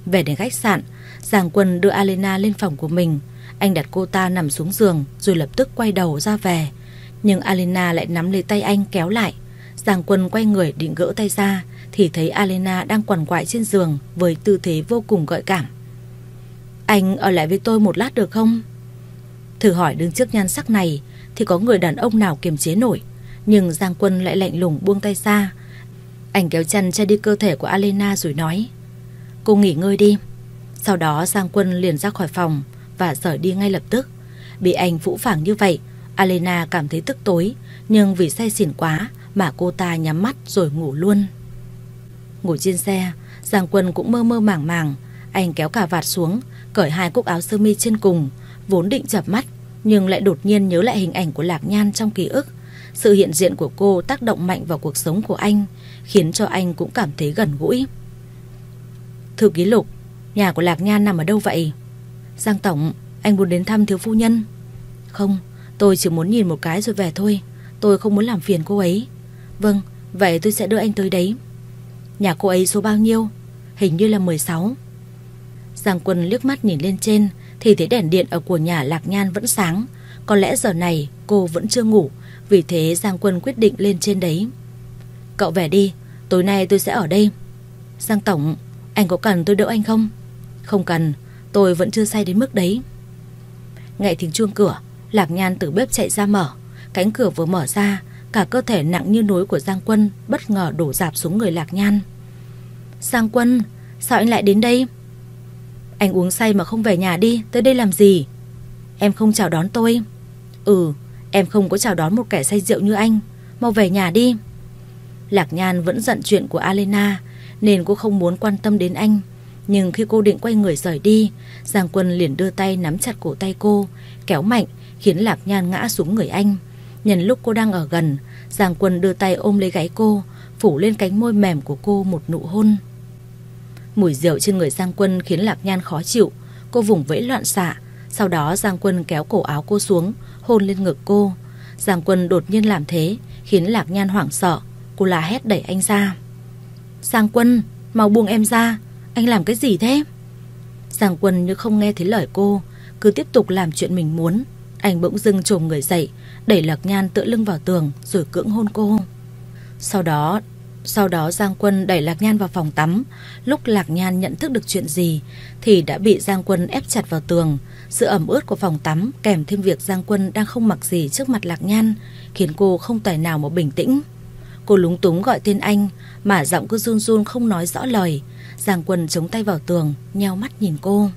Về đến khách sạn, Giang Quân đưa Alena lên phòng của mình. Anh đặt cô ta nằm xuống giường rồi lập tức quay đầu ra về. Nhưng Alena lại nắm lấy tay anh kéo lại. Giang Quân quay người định gỡ tay ra thì thấy Alena đang quằn quại trên giường với tư thế vô cùng gợi cảm. Anh ở lại với tôi một lát được không? Thử hỏi đứng trước nhan sắc này thì có người đàn ông nào kiềm chế nổi. Nhưng Giang Quân lại lạnh lùng buông tay ra. Anh kéo chân che đi cơ thể của Alena rồi nói Cô nghỉ ngơi đi. Sau đó Giang Quân liền ra khỏi phòng và rời đi ngay lập tức. Bị anh phũ phàng như vậy, Alena cảm thấy tức tối, nhưng vì say xỉn quá mà cô ta nhắm mắt rồi ngủ luôn. Ngủ trên xe, Giang Quân cũng mơ mơ màng màng, anh kéo cả vạt xuống, cởi hai cúc áo sơ mi trên cùng, vốn định chập mắt, nhưng lại đột nhiên nhớ lại hình ảnh của Lạc Nhan trong ký ức. Sự hiện diện của cô tác động mạnh vào cuộc sống của anh, khiến cho anh cũng cảm thấy gần gũi. Thư ký lục, nhà của Lạc Nhan nằm ở đâu vậy? Giang Tổng, anh muốn đến thăm thiếu phu nhân. Không, tôi chỉ muốn nhìn một cái rồi về thôi. Tôi không muốn làm phiền cô ấy. Vâng, vậy tôi sẽ đưa anh tới đấy. Nhà cô ấy số bao nhiêu? Hình như là 16. Giang Quân liếc mắt nhìn lên trên thì thấy đèn điện ở của nhà Lạc Nhan vẫn sáng. Có lẽ giờ này cô vẫn chưa ngủ, vì thế Giang Quân quyết định lên trên đấy. Cậu về đi, tối nay tôi sẽ ở đây. Giang Tổng, anh có cần tôi đỡ anh không? Không cần, tôi vẫn chưa say đến mức đấy. Ngay tiếng chuông cửa, Lạc Nhan từ bếp chạy ra mở. Cánh cửa vừa mở ra, cả cơ thể nặng như núi của Giang Quân bất ngờ đổ dạp xuống người Lạc Nhan. Giang Quân, sao anh lại đến đây? Anh uống say mà không về nhà đi, tới đây làm gì? Em không chào đón tôi. Ừ, em không có chào đón một kẻ say rượu như anh. Mau về nhà đi. Lạc Nhan vẫn giận chuyện của Alena, nên cô không muốn quan tâm đến anh. Nhưng khi cô định quay người rời đi, Giang Quân liền đưa tay nắm chặt cổ tay cô, kéo mạnh, khiến Lạc Nhan ngã xuống người anh. Nhân lúc cô đang ở gần, Giang Quân đưa tay ôm lấy gáy cô, phủ lên cánh môi mềm của cô một nụ hôn. Mùi rượu trên người Giang Quân khiến Lạc Nhan khó chịu, cô vùng vẫy loạn xạ. Sau đó Giang Quân kéo cổ áo cô xuống, hôn lên ngực cô. Giang Quân đột nhiên làm thế, khiến Lạc Nhan hoảng sợ, cô la hét đẩy anh ra. Giang Quân, mau buông em ra, anh làm cái gì thế? Giang Quân như không nghe thấy lời cô, cứ tiếp tục làm chuyện mình muốn. Anh bỗng dưng trồm người dậy, đẩy Lạc Nhan tựa lưng vào tường rồi cưỡng hôn cô. Sau đó, sau đó Giang Quân đẩy Lạc Nhan vào phòng tắm. Lúc Lạc Nhan nhận thức được chuyện gì thì đã bị Giang Quân ép chặt vào tường. Sự ẩm ướt của phòng tắm kèm thêm việc Giang Quân đang không mặc gì trước mặt Lạc Nhan khiến cô không tài nào mà bình tĩnh. Cô lúng túng gọi tên anh mà giọng cứ run run không nói rõ lời. Giang Quân chống tay vào tường, nheo mắt nhìn cô.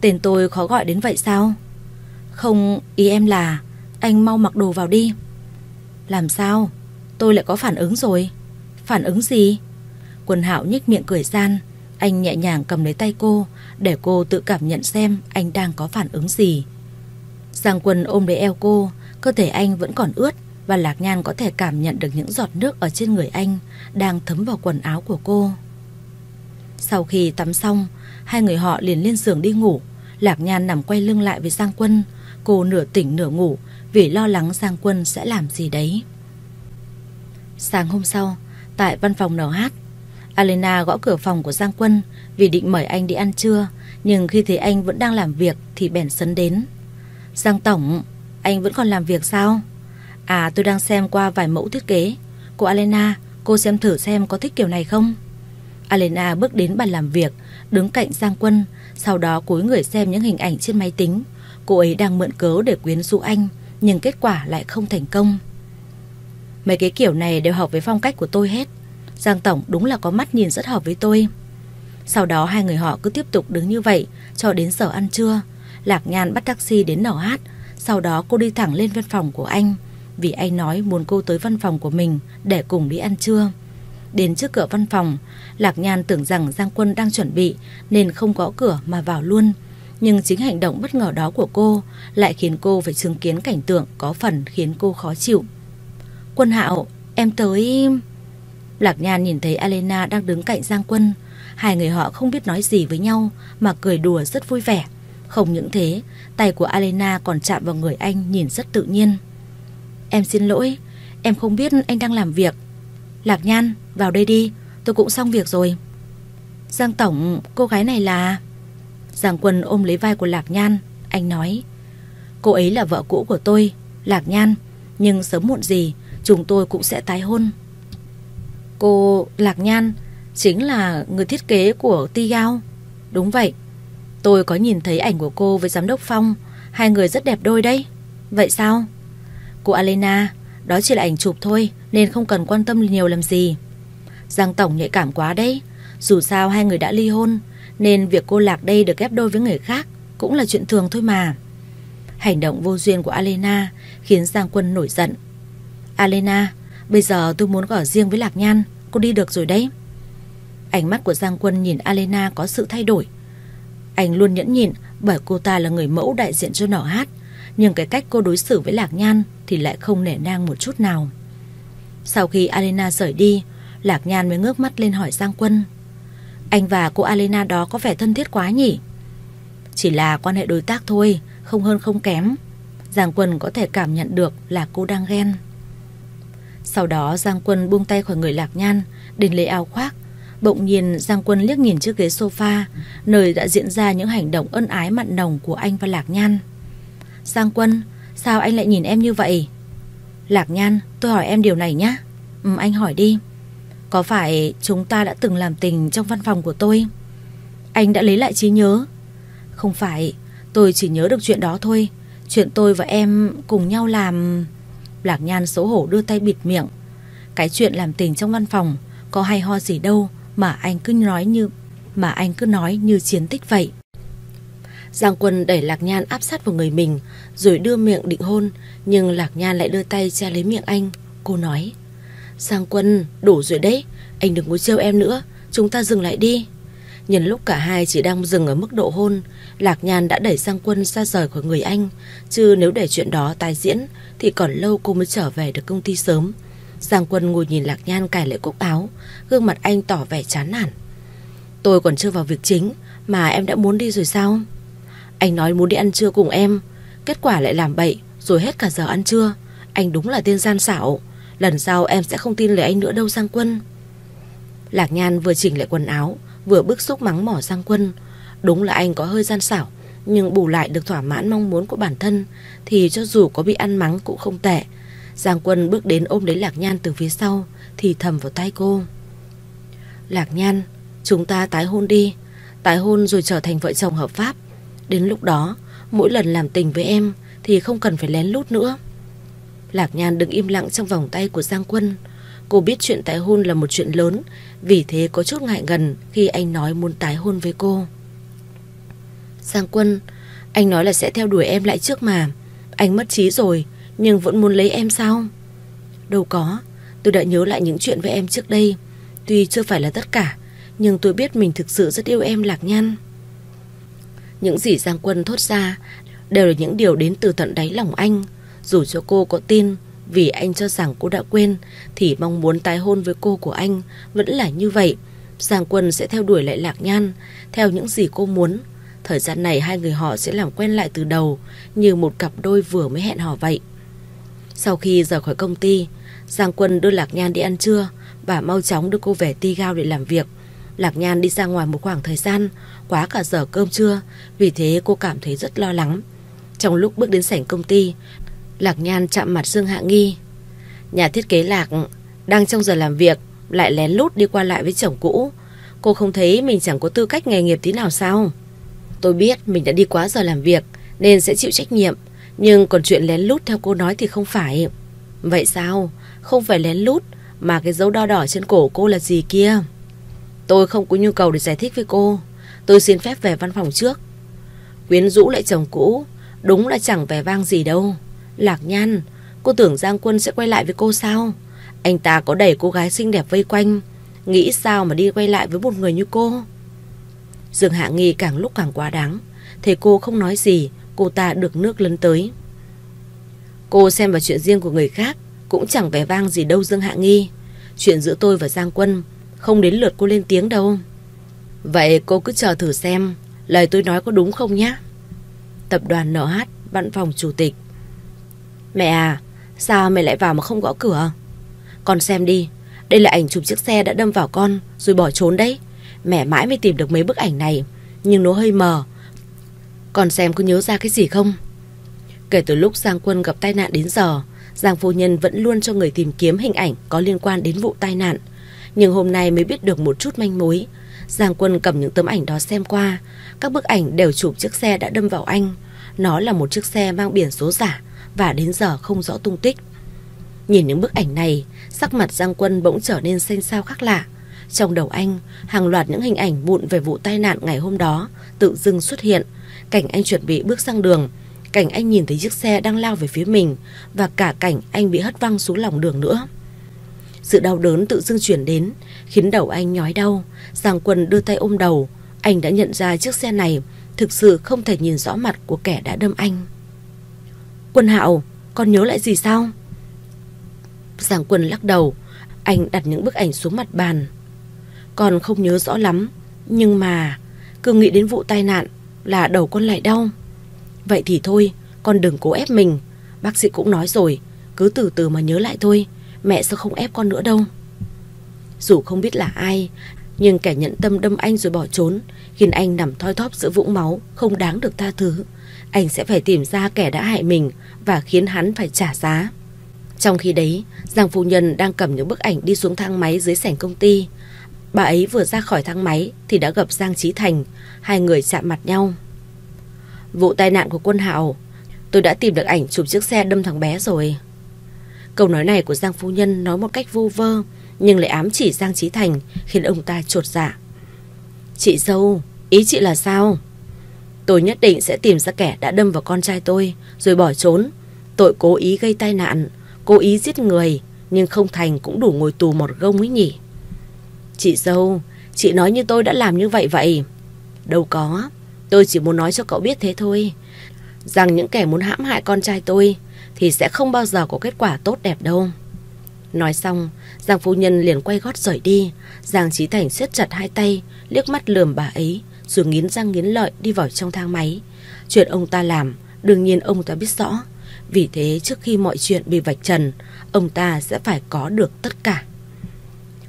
Tên tôi khó gọi đến vậy sao? Không, ý em là anh mau mặc đồ vào đi. Làm sao? Tôi lại có phản ứng rồi. Phản ứng gì? quần Hạo nhếch miệng cười gian, anh nhẹ nhàng cầm lấy tay cô để cô tự cảm nhận xem anh đang có phản ứng gì. Giang Quân ôm lấy eo cô, cơ thể anh vẫn còn ướt và Lạc Nhan có thể cảm nhận được những giọt nước ở trên người anh đang thấm vào quần áo của cô. Sau khi tắm xong, hai người họ liền lên giường đi ngủ. Lạc Nhan nằm quay lưng lại với Giang Quân, cô nửa tỉnh nửa ngủ vì lo lắng Giang Quân sẽ làm gì đấy. Sáng hôm sau, tại văn phòng NH, Alena gõ cửa phòng của Giang Quân vì định mời anh đi ăn trưa, nhưng khi thấy anh vẫn đang làm việc thì bèn sấn đến. Giang Tổng, anh vẫn còn làm việc sao? À tôi đang xem qua vài mẫu thiết kế. Cô Alena, cô xem thử xem có thích kiểu này không? Alena bước đến bàn làm việc, đứng cạnh Giang Quân, sau đó cúi người xem những hình ảnh trên máy tính. Cô ấy đang mượn cớ để quyến rũ anh, nhưng kết quả lại không thành công. Mấy cái kiểu này đều hợp với phong cách của tôi hết. Giang Tổng đúng là có mắt nhìn rất hợp với tôi. Sau đó hai người họ cứ tiếp tục đứng như vậy cho đến giờ ăn trưa. Lạc Nhan bắt taxi đến nở hát, sau đó cô đi thẳng lên văn phòng của anh. vì anh nói muốn cô tới văn phòng của mình để cùng đi ăn trưa. Đến trước cửa văn phòng, Lạc Nhan tưởng rằng Giang Quân đang chuẩn bị nên không có cửa mà vào luôn. Nhưng chính hành động bất ngờ đó của cô lại khiến cô phải chứng kiến cảnh tượng có phần khiến cô khó chịu. Quân Hạo, em tới... Lạc Nhan nhìn thấy Alena đang đứng cạnh Giang Quân. Hai người họ không biết nói gì với nhau mà cười đùa rất vui vẻ. Không những thế, tay của Alena còn chạm vào người anh nhìn rất tự nhiên. Em xin lỗi, em không biết anh đang làm việc. Lạc Nhan, vào đây đi, tôi cũng xong việc rồi. Giang Tổng, cô gái này là... Giang Quân ôm lấy vai của Lạc Nhan, anh nói. Cô ấy là vợ cũ của tôi, Lạc Nhan, nhưng sớm muộn gì chúng tôi cũng sẽ tái hôn. Cô Lạc Nhan chính là người thiết kế của Ti Gao. Đúng vậy, tôi có nhìn thấy ảnh của cô với giám đốc Phong, hai người rất đẹp đôi đấy. Vậy sao? Cô Alena, đó chỉ là ảnh chụp thôi nên không cần quan tâm nhiều làm gì. Giang Tổng nhạy cảm quá đấy, dù sao hai người đã ly hôn nên việc cô Lạc đây được ghép đôi với người khác cũng là chuyện thường thôi mà. Hành động vô duyên của Alena khiến Giang Quân nổi giận. Alena, bây giờ tôi muốn ở riêng với Lạc Nhan, cô đi được rồi đấy. Ánh mắt của Giang Quân nhìn Alena có sự thay đổi. Anh luôn nhẫn nhịn bởi cô ta là người mẫu đại diện cho nỏ hát, nhưng cái cách cô đối xử với Lạc Nhan thì lại không nể nang một chút nào. Sau khi Alena rời đi, Lạc Nhan mới ngước mắt lên hỏi Giang Quân. Anh và cô Alena đó có vẻ thân thiết quá nhỉ? Chỉ là quan hệ đối tác thôi, không hơn không kém. Giang Quân có thể cảm nhận được là cô đang ghen. Sau đó Giang Quân buông tay khỏi người Lạc Nhan, đến lấy áo khoác. Bỗng nhiên Giang Quân liếc nhìn chiếc ghế sofa, nơi đã diễn ra những hành động ân ái mặn nồng của anh và Lạc Nhan. Giang Quân, sao anh lại nhìn em như vậy? Lạc Nhan, tôi hỏi em điều này nhé. Ừ, anh hỏi đi. Có phải chúng ta đã từng làm tình trong văn phòng của tôi? Anh đã lấy lại trí nhớ. Không phải, tôi chỉ nhớ được chuyện đó thôi. Chuyện tôi và em cùng nhau làm... Lạc Nhan xấu hổ đưa tay bịt miệng. Cái chuyện làm tình trong văn phòng có hay ho gì đâu mà anh cứ nói như mà anh cứ nói như chiến tích vậy. Giang Quân đẩy Lạc Nhan áp sát vào người mình rồi đưa miệng định hôn, nhưng Lạc Nhan lại đưa tay che lấy miệng anh. Cô nói: Sang Quân, đủ rồi đấy, anh đừng có trêu em nữa, chúng ta dừng lại đi." Nhân lúc cả hai chỉ đang dừng ở mức độ hôn, Lạc Nhan đã đẩy Sang Quân ra rời khỏi người anh, chứ nếu để chuyện đó tái diễn thì còn lâu cô mới trở về được công ty sớm. Giang Quân ngồi nhìn Lạc Nhan cài lại cúc áo, gương mặt anh tỏ vẻ chán nản. Tôi còn chưa vào việc chính mà em đã muốn đi rồi sao? Anh nói muốn đi ăn trưa cùng em, kết quả lại làm bậy rồi hết cả giờ ăn trưa. Anh đúng là tên gian xảo, lần sau em sẽ không tin lời anh nữa đâu Giang Quân. Lạc Nhan vừa chỉnh lại quần áo, vừa bức xúc mắng mỏ Giang Quân. Đúng là anh có hơi gian xảo, nhưng bù lại được thỏa mãn mong muốn của bản thân thì cho dù có bị ăn mắng cũng không tệ. Giang Quân bước đến ôm lấy Lạc Nhan từ phía sau thì thầm vào tay cô. Lạc Nhan, chúng ta tái hôn đi, tái hôn rồi trở thành vợ chồng hợp pháp. Đến lúc đó, mỗi lần làm tình với em thì không cần phải lén lút nữa. Lạc Nhan đứng im lặng trong vòng tay của Giang Quân. Cô biết chuyện tái hôn là một chuyện lớn, vì thế có chút ngại gần khi anh nói muốn tái hôn với cô. Giang Quân, anh nói là sẽ theo đuổi em lại trước mà. Anh mất trí rồi, nhưng vẫn muốn lấy em sao? Đâu có, tôi đã nhớ lại những chuyện với em trước đây. Tuy chưa phải là tất cả, nhưng tôi biết mình thực sự rất yêu em Lạc Nhan. Những gì Giang Quân thốt ra đều là những điều đến từ tận đáy lòng anh. Dù cho cô có tin vì anh cho rằng cô đã quên thì mong muốn tái hôn với cô của anh vẫn là như vậy. Giang Quân sẽ theo đuổi lại Lạc Nhan theo những gì cô muốn. Thời gian này hai người họ sẽ làm quen lại từ đầu như một cặp đôi vừa mới hẹn hò vậy. Sau khi rời khỏi công ty, Giang Quân đưa Lạc Nhan đi ăn trưa và mau chóng đưa cô về ti gao để làm việc. Lạc Nhan đi ra ngoài một khoảng thời gian, quá cả giờ cơm trưa, vì thế cô cảm thấy rất lo lắng. Trong lúc bước đến sảnh công ty, Lạc Nhan chạm mặt Dương Hạ Nghi. Nhà thiết kế Lạc đang trong giờ làm việc, lại lén lút đi qua lại với chồng cũ. Cô không thấy mình chẳng có tư cách nghề nghiệp tí nào sao? Tôi biết mình đã đi quá giờ làm việc nên sẽ chịu trách nhiệm, nhưng còn chuyện lén lút theo cô nói thì không phải. Vậy sao? Không phải lén lút, mà cái dấu đo đỏ trên cổ cô là gì kia? Tôi không có nhu cầu để giải thích với cô. Tôi xin phép về văn phòng trước. Quyến rũ lại chồng cũ, đúng là chẳng vẻ vang gì đâu. Lạc Nhan, Cô tưởng Giang Quân sẽ quay lại với cô sao? Anh ta có đẩy cô gái xinh đẹp vây quanh. Nghĩ sao mà đi quay lại với một người như cô? Dương Hạ Nghi càng lúc càng quá đáng. Thấy cô không nói gì, cô ta được nước lấn tới. Cô xem vào chuyện riêng của người khác cũng chẳng vẻ vang gì đâu Dương Hạ Nghi. Chuyện giữa tôi và Giang Quân không đến lượt cô lên tiếng đâu. Vậy cô cứ chờ thử xem lời tôi nói có đúng không nhé. Tập đoàn NH, văn phòng chủ tịch. Mẹ à, sao mẹ lại vào mà không gõ cửa? Con xem đi, đây là ảnh chụp chiếc xe đã đâm vào con rồi bỏ trốn đấy. Mẹ mãi mới tìm được mấy bức ảnh này, nhưng nó hơi mờ. Con xem có nhớ ra cái gì không? Kể từ lúc Giang Quân gặp tai nạn đến giờ, Giang phu nhân vẫn luôn cho người tìm kiếm hình ảnh có liên quan đến vụ tai nạn. Nhưng hôm nay mới biết được một chút manh mối. Giang Quân cầm những tấm ảnh đó xem qua. Các bức ảnh đều chụp chiếc xe đã đâm vào anh. Nó là một chiếc xe mang biển số giả và đến giờ không rõ tung tích. Nhìn những bức ảnh này, sắc mặt Giang Quân bỗng trở nên xanh xao khác lạ. Trong đầu anh, hàng loạt những hình ảnh vụn về vụ tai nạn ngày hôm đó tự dưng xuất hiện. Cảnh anh chuẩn bị bước sang đường, cảnh anh nhìn thấy chiếc xe đang lao về phía mình và cả cảnh anh bị hất văng xuống lòng đường nữa. Sự đau đớn tự dưng chuyển đến, khiến đầu anh nhói đau. Giang Quân đưa tay ôm đầu, anh đã nhận ra chiếc xe này thực sự không thể nhìn rõ mặt của kẻ đã đâm anh. Quân Hạo, con nhớ lại gì sao? Giảng Quân lắc đầu, anh đặt những bức ảnh xuống mặt bàn. Con không nhớ rõ lắm, nhưng mà cứ nghĩ đến vụ tai nạn là đầu con lại đau. Vậy thì thôi, con đừng cố ép mình. Bác sĩ cũng nói rồi, cứ từ từ mà nhớ lại thôi, mẹ sẽ không ép con nữa đâu. Dù không biết là ai, nhưng kẻ nhận tâm đâm anh rồi bỏ trốn, khiến anh nằm thoi thóp giữa vũng máu, không đáng được tha thứ. Anh sẽ phải tìm ra kẻ đã hại mình và khiến hắn phải trả giá. Trong khi đấy, Giang phu nhân đang cầm những bức ảnh đi xuống thang máy dưới sảnh công ty. Bà ấy vừa ra khỏi thang máy thì đã gặp Giang Trí Thành, hai người chạm mặt nhau. Vụ tai nạn của quân Hạo, tôi đã tìm được ảnh chụp chiếc xe đâm thằng bé rồi. Câu nói này của Giang phu nhân nói một cách vu vơ, nhưng lại ám chỉ Giang Trí Thành khiến ông ta trột dạ. Chị dâu, ý chị là sao? Tôi nhất định sẽ tìm ra kẻ đã đâm vào con trai tôi rồi bỏ trốn. Tội cố ý gây tai nạn, cố ý giết người, nhưng không thành cũng đủ ngồi tù một gông ấy nhỉ. Chị dâu, chị nói như tôi đã làm như vậy vậy. Đâu có, tôi chỉ muốn nói cho cậu biết thế thôi. Rằng những kẻ muốn hãm hại con trai tôi thì sẽ không bao giờ có kết quả tốt đẹp đâu. Nói xong, Giang phu nhân liền quay gót rời đi. Giang Trí Thành siết chặt hai tay, liếc mắt lườm bà ấy, rồi nghiến răng nghiến lợi đi vào trong thang máy. Chuyện ông ta làm, đương nhiên ông ta biết rõ. Vì thế trước khi mọi chuyện bị vạch trần, ông ta sẽ phải có được tất cả.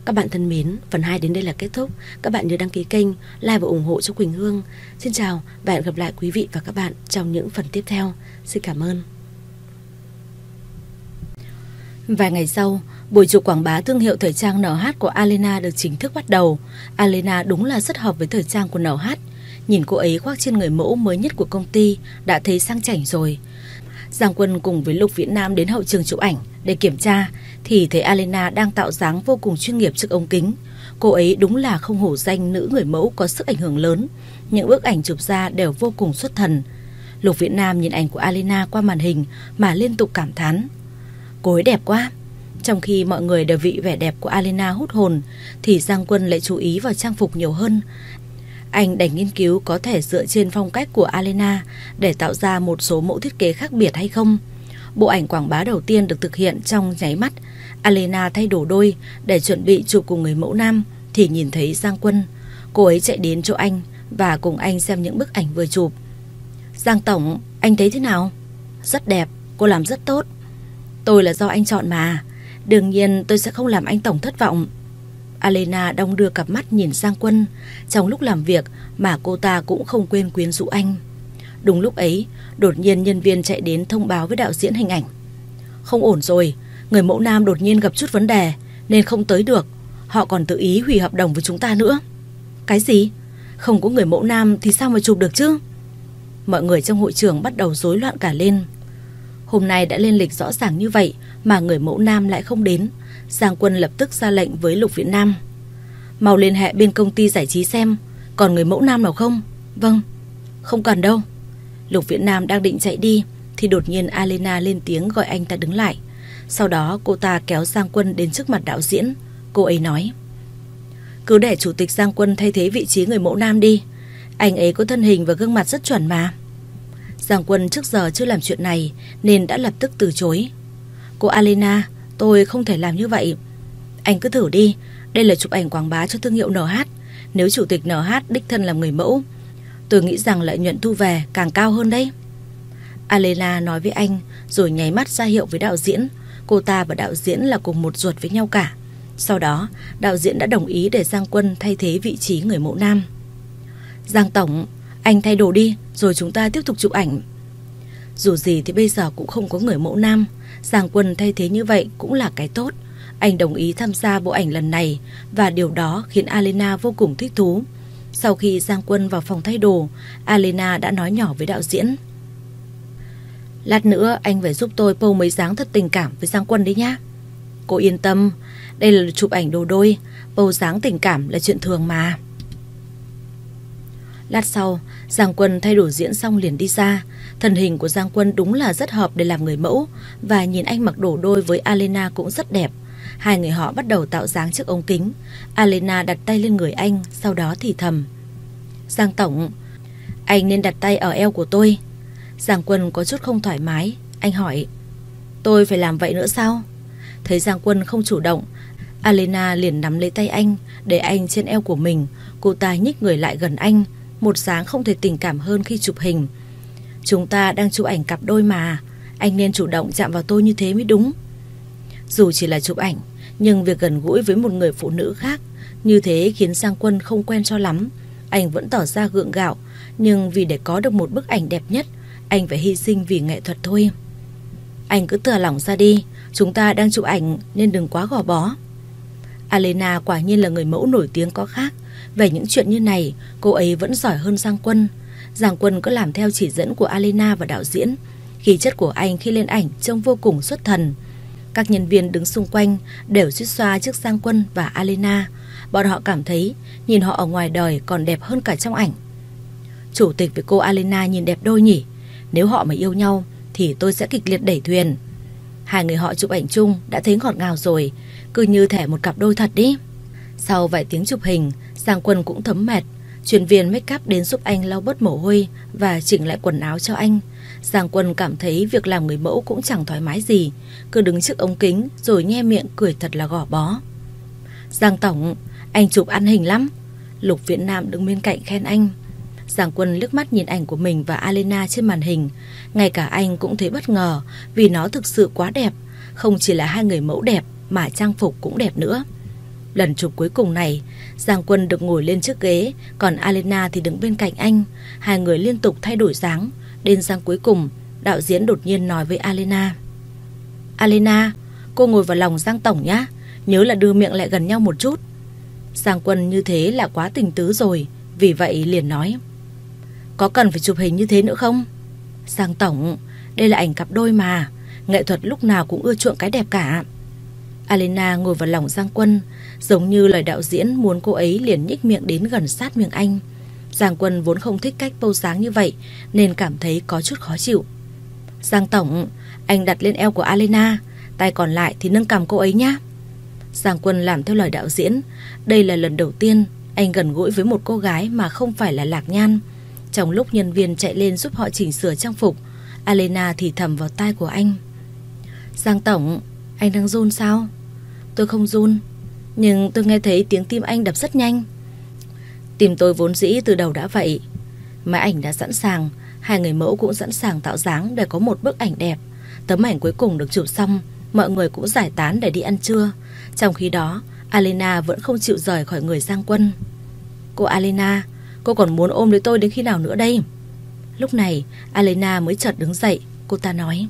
Các bạn thân mến, phần 2 đến đây là kết thúc. Các bạn nhớ đăng ký kênh, like và ủng hộ cho Quỳnh Hương. Xin chào và hẹn gặp lại quý vị và các bạn trong những phần tiếp theo. Xin cảm ơn. Vài ngày sau, buổi chụp quảng bá thương hiệu thời trang NH của Alena được chính thức bắt đầu. Alena đúng là rất hợp với thời trang của NH. Nhìn cô ấy khoác trên người mẫu mới nhất của công ty, đã thấy sang chảnh rồi. Giang Quân cùng với Lục Viễn Nam đến hậu trường chụp ảnh để kiểm tra, thì thấy Alena đang tạo dáng vô cùng chuyên nghiệp trước ống kính. Cô ấy đúng là không hổ danh nữ người mẫu có sức ảnh hưởng lớn. Những bức ảnh chụp ra đều vô cùng xuất thần. Lục Viễn Nam nhìn ảnh của Alena qua màn hình mà liên tục cảm thán. Cô ấy đẹp quá. Trong khi mọi người đều bị vẻ đẹp của Alena hút hồn thì Giang Quân lại chú ý vào trang phục nhiều hơn. Anh đành nghiên cứu có thể dựa trên phong cách của Alena để tạo ra một số mẫu thiết kế khác biệt hay không. Bộ ảnh quảng bá đầu tiên được thực hiện trong nháy mắt. Alena thay đồ đôi để chuẩn bị chụp cùng người mẫu nam thì nhìn thấy Giang Quân. Cô ấy chạy đến chỗ anh và cùng anh xem những bức ảnh vừa chụp. Giang Tổng, anh thấy thế nào? Rất đẹp, cô làm rất tốt. Tôi là do anh chọn mà. Đương nhiên tôi sẽ không làm anh Tổng thất vọng. Alena đong đưa cặp mắt nhìn sang Quân. Trong lúc làm việc mà cô ta cũng không quên quyến rũ anh. Đúng lúc ấy, đột nhiên nhân viên chạy đến thông báo với đạo diễn hình ảnh. Không ổn rồi, người mẫu nam đột nhiên gặp chút vấn đề nên không tới được. Họ còn tự ý hủy hợp đồng với chúng ta nữa. Cái gì? Không có người mẫu nam thì sao mà chụp được chứ? Mọi người trong hội trường bắt đầu rối loạn cả lên. Hôm nay đã lên lịch rõ ràng như vậy mà người mẫu nam lại không đến. Giang Quân lập tức ra lệnh với Lục Viễn Nam. Mau liên hệ bên công ty giải trí xem, còn người mẫu nam nào không? Vâng, không cần đâu. Lục Viễn Nam đang định chạy đi thì đột nhiên Alena lên tiếng gọi anh ta đứng lại. Sau đó cô ta kéo Giang Quân đến trước mặt đạo diễn. Cô ấy nói Cứ để chủ tịch Giang Quân thay thế vị trí người mẫu nam đi. Anh ấy có thân hình và gương mặt rất chuẩn mà. Giang Quân trước giờ chưa làm chuyện này nên đã lập tức từ chối. Cô Alena, tôi không thể làm như vậy. Anh cứ thử đi, đây là chụp ảnh quảng bá cho thương hiệu NH. Nếu chủ tịch NH đích thân làm người mẫu, tôi nghĩ rằng lợi nhuận thu về càng cao hơn đấy. Alena nói với anh rồi nháy mắt ra hiệu với đạo diễn. Cô ta và đạo diễn là cùng một ruột với nhau cả. Sau đó, đạo diễn đã đồng ý để Giang Quân thay thế vị trí người mẫu nam. Giang Tổng, anh thay đồ đi rồi chúng ta tiếp tục chụp ảnh. Dù gì thì bây giờ cũng không có người mẫu nam, Giang Quân thay thế như vậy cũng là cái tốt. Anh đồng ý tham gia bộ ảnh lần này và điều đó khiến Alena vô cùng thích thú. Sau khi Giang Quân vào phòng thay đồ, Alena đã nói nhỏ với đạo diễn. Lát nữa anh phải giúp tôi pâu mấy dáng thật tình cảm với Giang Quân đấy nhá. Cô yên tâm, đây là chụp ảnh đồ đôi, pâu dáng tình cảm là chuyện thường mà. Lát sau, Giang Quân thay đổi diễn xong liền đi ra. Thân hình của Giang Quân đúng là rất hợp để làm người mẫu và nhìn anh mặc đổ đôi với Alena cũng rất đẹp. Hai người họ bắt đầu tạo dáng trước ống kính. Alena đặt tay lên người anh, sau đó thì thầm. Giang Tổng, anh nên đặt tay ở eo của tôi. Giang Quân có chút không thoải mái, anh hỏi. Tôi phải làm vậy nữa sao? Thấy Giang Quân không chủ động, Alena liền nắm lấy tay anh, để anh trên eo của mình. Cô ta nhích người lại gần anh, một dáng không thể tình cảm hơn khi chụp hình. Chúng ta đang chụp ảnh cặp đôi mà, anh nên chủ động chạm vào tôi như thế mới đúng. Dù chỉ là chụp ảnh, nhưng việc gần gũi với một người phụ nữ khác như thế khiến Giang Quân không quen cho lắm. Anh vẫn tỏ ra gượng gạo, nhưng vì để có được một bức ảnh đẹp nhất, anh phải hy sinh vì nghệ thuật thôi. Anh cứ thở lỏng ra đi, chúng ta đang chụp ảnh nên đừng quá gò bó. Alena quả nhiên là người mẫu nổi tiếng có khác. Về những chuyện như này, cô ấy vẫn giỏi hơn Giang Quân. Giang Quân có làm theo chỉ dẫn của Alena và đạo diễn. Khí chất của anh khi lên ảnh trông vô cùng xuất thần. Các nhân viên đứng xung quanh đều suýt xoa trước Giang Quân và Alena. Bọn họ cảm thấy nhìn họ ở ngoài đời còn đẹp hơn cả trong ảnh. Chủ tịch với cô Alena nhìn đẹp đôi nhỉ. Nếu họ mà yêu nhau thì tôi sẽ kịch liệt đẩy thuyền. Hai người họ chụp ảnh chung đã thấy ngọt ngào rồi, cứ như thể một cặp đôi thật đi. Sau vài tiếng chụp hình, Giang Quân cũng thấm mệt. Chuyên viên make up đến giúp anh lau bớt mồ hôi và chỉnh lại quần áo cho anh. Giang Quân cảm thấy việc làm người mẫu cũng chẳng thoải mái gì, cứ đứng trước ống kính rồi nhe miệng cười thật là gò bó. Giang Tổng, anh chụp ăn hình lắm. Lục Viễn Nam đứng bên cạnh khen anh. Giang Quân liếc mắt nhìn ảnh của mình và Alena trên màn hình. Ngay cả anh cũng thấy bất ngờ vì nó thực sự quá đẹp. Không chỉ là hai người mẫu đẹp mà trang phục cũng đẹp nữa. Lần chụp cuối cùng này, Giang Quân được ngồi lên chiếc ghế, còn Alena thì đứng bên cạnh anh. Hai người liên tục thay đổi dáng. Đến giang cuối cùng, đạo diễn đột nhiên nói với Alena. Alena, cô ngồi vào lòng Giang Tổng nhá. Nhớ là đưa miệng lại gần nhau một chút. Giang Quân như thế là quá tình tứ rồi, vì vậy liền nói. Có cần phải chụp hình như thế nữa không? Giang Tổng, đây là ảnh cặp đôi mà. Nghệ thuật lúc nào cũng ưa chuộng cái đẹp cả. Alena ngồi vào lòng Giang Quân, giống như lời đạo diễn muốn cô ấy liền nhích miệng đến gần sát miệng anh. Giang Quân vốn không thích cách bâu sáng như vậy nên cảm thấy có chút khó chịu. Giang Tổng, anh đặt lên eo của Alena, tay còn lại thì nâng cầm cô ấy nhé. Giang Quân làm theo lời đạo diễn, đây là lần đầu tiên anh gần gũi với một cô gái mà không phải là Lạc Nhan. Trong lúc nhân viên chạy lên giúp họ chỉnh sửa trang phục, Alena thì thầm vào tai của anh. Giang Tổng, anh đang run sao? Tôi không run, nhưng tôi nghe thấy tiếng tim anh đập rất nhanh. Tim tôi vốn dĩ từ đầu đã vậy. Máy ảnh đã sẵn sàng, hai người mẫu cũng sẵn sàng tạo dáng để có một bức ảnh đẹp. Tấm ảnh cuối cùng được chụp xong, mọi người cũng giải tán để đi ăn trưa. Trong khi đó, Alena vẫn không chịu rời khỏi người Giang Quân. Cô Alena, cô còn muốn ôm lấy tôi đến khi nào nữa đây? Lúc này, Alena mới chợt đứng dậy, cô ta nói.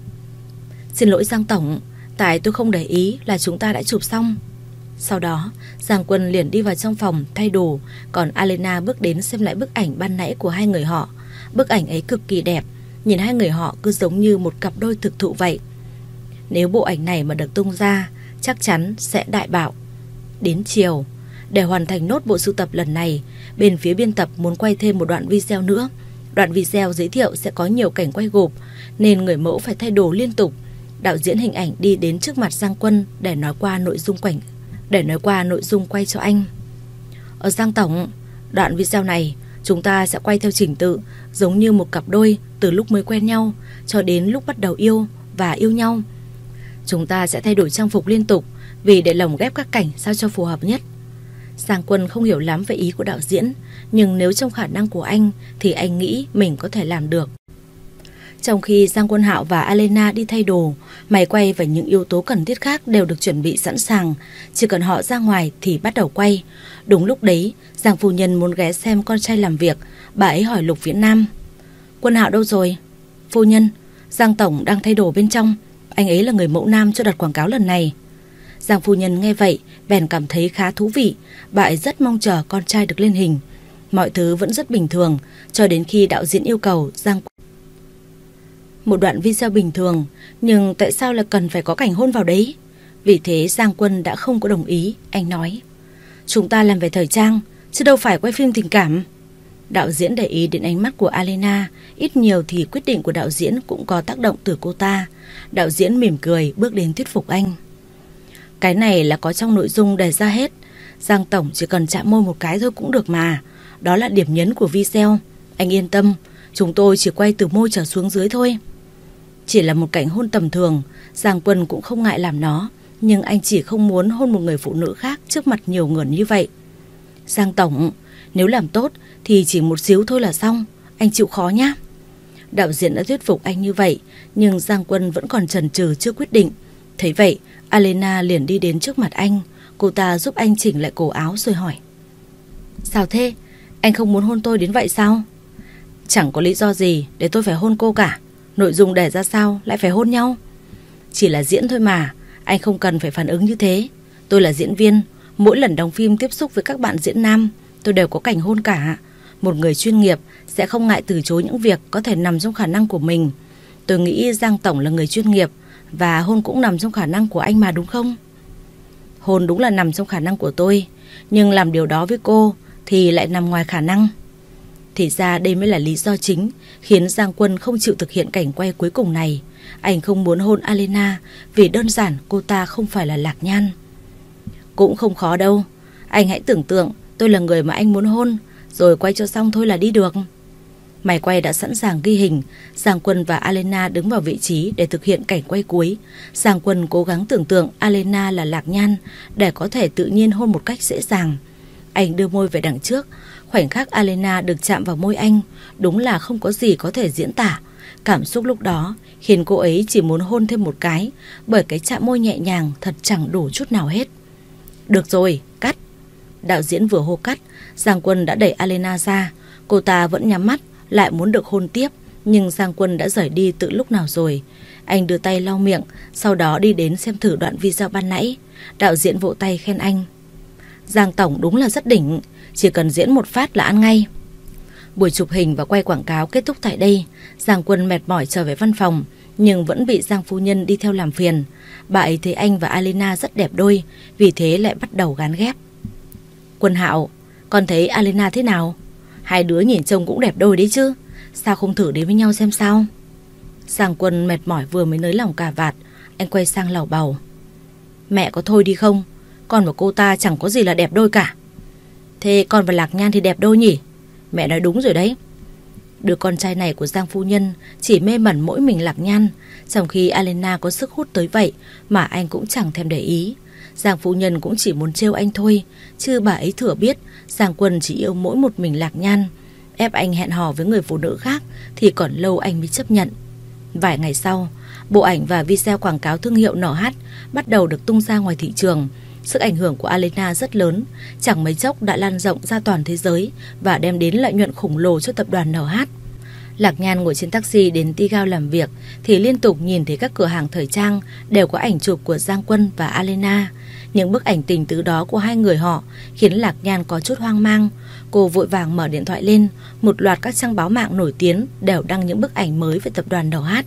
Xin lỗi Giang Tổng, tại tôi không để ý là chúng ta đã chụp xong. Sau đó, Giang Quân liền đi vào trong phòng thay đồ, còn Alena bước đến xem lại bức ảnh ban nãy của hai người họ. Bức ảnh ấy cực kỳ đẹp, nhìn hai người họ cứ giống như một cặp đôi thực thụ vậy. Nếu bộ ảnh này mà được tung ra, chắc chắn sẽ đại bạo. Đến chiều, để hoàn thành nốt bộ sưu tập lần này, bên phía biên tập muốn quay thêm một đoạn video nữa. Đoạn video giới thiệu sẽ có nhiều cảnh quay gộp nên người mẫu phải thay đồ liên tục. Đạo diễn hình ảnh đi đến trước mặt Giang Quân để nói qua nội dung quảnh để nói qua nội dung quay cho anh. Ở Giang Tổng, đoạn video này chúng ta sẽ quay theo trình tự giống như một cặp đôi từ lúc mới quen nhau cho đến lúc bắt đầu yêu và yêu nhau. Chúng ta sẽ thay đổi trang phục liên tục vì để lồng ghép các cảnh sao cho phù hợp nhất. Giang Quân không hiểu lắm về ý của đạo diễn, nhưng nếu trong khả năng của anh thì anh nghĩ mình có thể làm được. Trong khi Giang Quân Hạo và Alena đi thay đồ, máy quay và những yếu tố cần thiết khác đều được chuẩn bị sẵn sàng. Chỉ cần họ ra ngoài thì bắt đầu quay. Đúng lúc đấy, Giang Phu Nhân muốn ghé xem con trai làm việc. Bà ấy hỏi Lục Viễn Nam. Quân Hạo đâu rồi? Phu Nhân, Giang Tổng đang thay đồ bên trong. Anh ấy là người mẫu nam cho đặt quảng cáo lần này. Giang Phu Nhân nghe vậy, bèn cảm thấy khá thú vị. Bà ấy rất mong chờ con trai được lên hình. Mọi thứ vẫn rất bình thường, cho đến khi đạo diễn yêu cầu Giang một đoạn video bình thường, nhưng tại sao lại cần phải có cảnh hôn vào đấy? Vì thế Giang Quân đã không có đồng ý, anh nói. Chúng ta làm về thời trang, chứ đâu phải quay phim tình cảm. Đạo diễn để ý đến ánh mắt của Alena, ít nhiều thì quyết định của đạo diễn cũng có tác động từ cô ta. Đạo diễn mỉm cười bước đến thuyết phục anh. Cái này là có trong nội dung đề ra hết. Giang Tổng chỉ cần chạm môi một cái thôi cũng được mà. Đó là điểm nhấn của video. Anh yên tâm, chúng tôi chỉ quay từ môi trở xuống dưới thôi. Chỉ là một cảnh hôn tầm thường, Giang Quân cũng không ngại làm nó, nhưng anh chỉ không muốn hôn một người phụ nữ khác trước mặt nhiều người như vậy. Giang Tổng, nếu làm tốt thì chỉ một xíu thôi là xong, anh chịu khó nhá. Đạo diễn đã thuyết phục anh như vậy, nhưng Giang Quân vẫn còn chần chừ chưa quyết định. Thấy vậy, Alena liền đi đến trước mặt anh, cô ta giúp anh chỉnh lại cổ áo rồi hỏi. Sao thế? Anh không muốn hôn tôi đến vậy sao? Chẳng có lý do gì để tôi phải hôn cô cả. Nội dung để ra sao lại phải hôn nhau? Chỉ là diễn thôi mà, Anh không cần phải phản ứng như thế. Tôi là diễn viên, Mỗi lần đóng phim tiếp xúc với các bạn diễn nam, Tôi đều có cảnh hôn cả. Một người chuyên nghiệp sẽ không ngại từ chối những việc Có thể nằm trong khả năng của mình. Tôi nghĩ Giang Tổng là người chuyên nghiệp Và hôn cũng nằm trong khả năng của anh mà đúng không? Hôn đúng là nằm trong khả năng của tôi, Nhưng làm điều đó với cô Thì lại nằm ngoài khả năng thì ra đây mới là lý do chính khiến Giang Quân không chịu thực hiện cảnh quay cuối cùng này. Anh không muốn hôn Alena vì đơn giản cô ta không phải là Lạc Nhan. Cũng không khó đâu. Anh hãy tưởng tượng tôi là người mà anh muốn hôn rồi quay cho xong thôi là đi được. Máy quay đã sẵn sàng ghi hình, Giang Quân và Alena đứng vào vị trí để thực hiện cảnh quay cuối. Giang Quân cố gắng tưởng tượng Alena là Lạc Nhan để có thể tự nhiên hôn một cách dễ dàng. Anh đưa môi về đằng trước, Khoảnh khắc Alena được chạm vào môi anh đúng là không có gì có thể diễn tả. Cảm xúc lúc đó khiến cô ấy chỉ muốn hôn thêm một cái bởi cái chạm môi nhẹ nhàng thật chẳng đủ chút nào hết. Được rồi, cắt. Đạo diễn vừa hô cắt, Giang Quân đã đẩy Alena ra. Cô ta vẫn nhắm mắt, lại muốn được hôn tiếp. Nhưng Giang Quân đã rời đi từ lúc nào rồi. Anh đưa tay lau miệng, sau đó đi đến xem thử đoạn video ban nãy. Đạo diễn vỗ tay khen anh. Giang Tổng đúng là rất đỉnh, chỉ cần diễn một phát là ăn ngay. Buổi chụp hình và quay quảng cáo kết thúc tại đây. Giang Quân mệt mỏi trở về văn phòng, nhưng vẫn bị Giang Phu Nhân đi theo làm phiền. Bà ấy thấy anh và Alena rất đẹp đôi, vì thế lại bắt đầu gán ghép. Quân Hạo, con thấy Alena thế nào? Hai đứa nhìn trông cũng đẹp đôi đấy chứ. Sao không thử đến với nhau xem sao? Giang Quân mệt mỏi vừa mới nới lòng cà vạt, anh quay sang lầu bầu. Mẹ có thôi đi không? Con và cô ta chẳng có gì là đẹp đôi cả. Thế con và Lạc Nhan thì đẹp đôi nhỉ? Mẹ nói đúng rồi đấy. Đứa con trai này của Giang Phu Nhân chỉ mê mẩn mỗi mình Lạc Nhan, trong khi Alena có sức hút tới vậy mà anh cũng chẳng thèm để ý. Giang Phu Nhân cũng chỉ muốn trêu anh thôi, chứ bà ấy thừa biết Giang Quân chỉ yêu mỗi một mình Lạc Nhan. Ép anh hẹn hò với người phụ nữ khác thì còn lâu anh mới chấp nhận. Vài ngày sau, bộ ảnh và video quảng cáo thương hiệu NH bắt đầu được tung ra ngoài thị trường. Sức ảnh hưởng của Alena rất lớn, chẳng mấy chốc đã lan rộng ra toàn thế giới và đem đến lợi nhuận khổng lồ cho tập đoàn NH. Lạc Nhan ngồi trên taxi đến Tigao làm việc thì liên tục nhìn thấy các cửa hàng thời trang đều có ảnh chụp của Giang Quân và Alena. Những bức ảnh tình tứ đó của hai người họ khiến Lạc Nhan có chút hoang mang. Cô vội vàng mở điện thoại lên, một loạt các trang báo mạng nổi tiếng đều đăng những bức ảnh mới về tập đoàn đầu hát.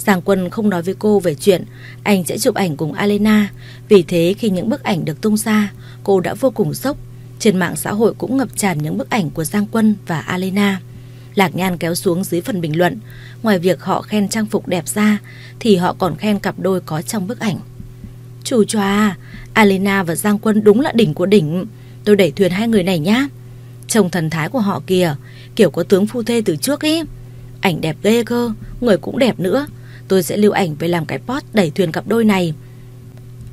Giang Quân không nói với cô về chuyện anh sẽ chụp ảnh cùng Alena. Vì thế khi những bức ảnh được tung ra, cô đã vô cùng sốc. Trên mạng xã hội cũng ngập tràn những bức ảnh của Giang Quân và Alena. Lạc Nhan kéo xuống dưới phần bình luận. Ngoài việc họ khen trang phục đẹp ra, thì họ còn khen cặp đôi có trong bức ảnh. Chủ choa, Alena và Giang Quân đúng là đỉnh của đỉnh. Tôi đẩy thuyền hai người này nhá. Trông thần thái của họ kìa, kiểu có tướng phu thê từ trước ý. Ảnh đẹp ghê cơ, người cũng đẹp nữa. Tôi sẽ lưu ảnh về làm cái post đẩy thuyền cặp đôi này.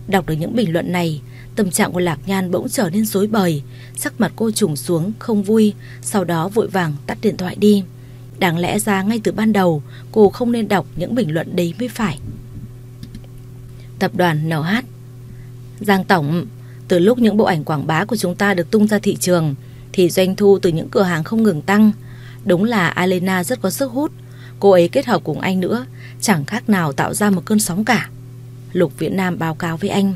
Đọc được những bình luận này, tâm trạng của Lạc Nhan bỗng trở nên rối bời. Sắc mặt cô trùng xuống, không vui, sau đó vội vàng tắt điện thoại đi. Đáng lẽ ra ngay từ ban đầu, cô không nên đọc những bình luận đấy mới phải. Tập đoàn NH Giang Tổng, từ lúc những bộ ảnh quảng bá của chúng ta được tung ra thị trường, thì doanh thu từ những cửa hàng không ngừng tăng. Đúng là Alena rất có sức hút. Cô ấy kết hợp cùng anh nữa, chẳng khác nào tạo ra một cơn sóng cả. Lục Viễn Nam báo cáo với anh.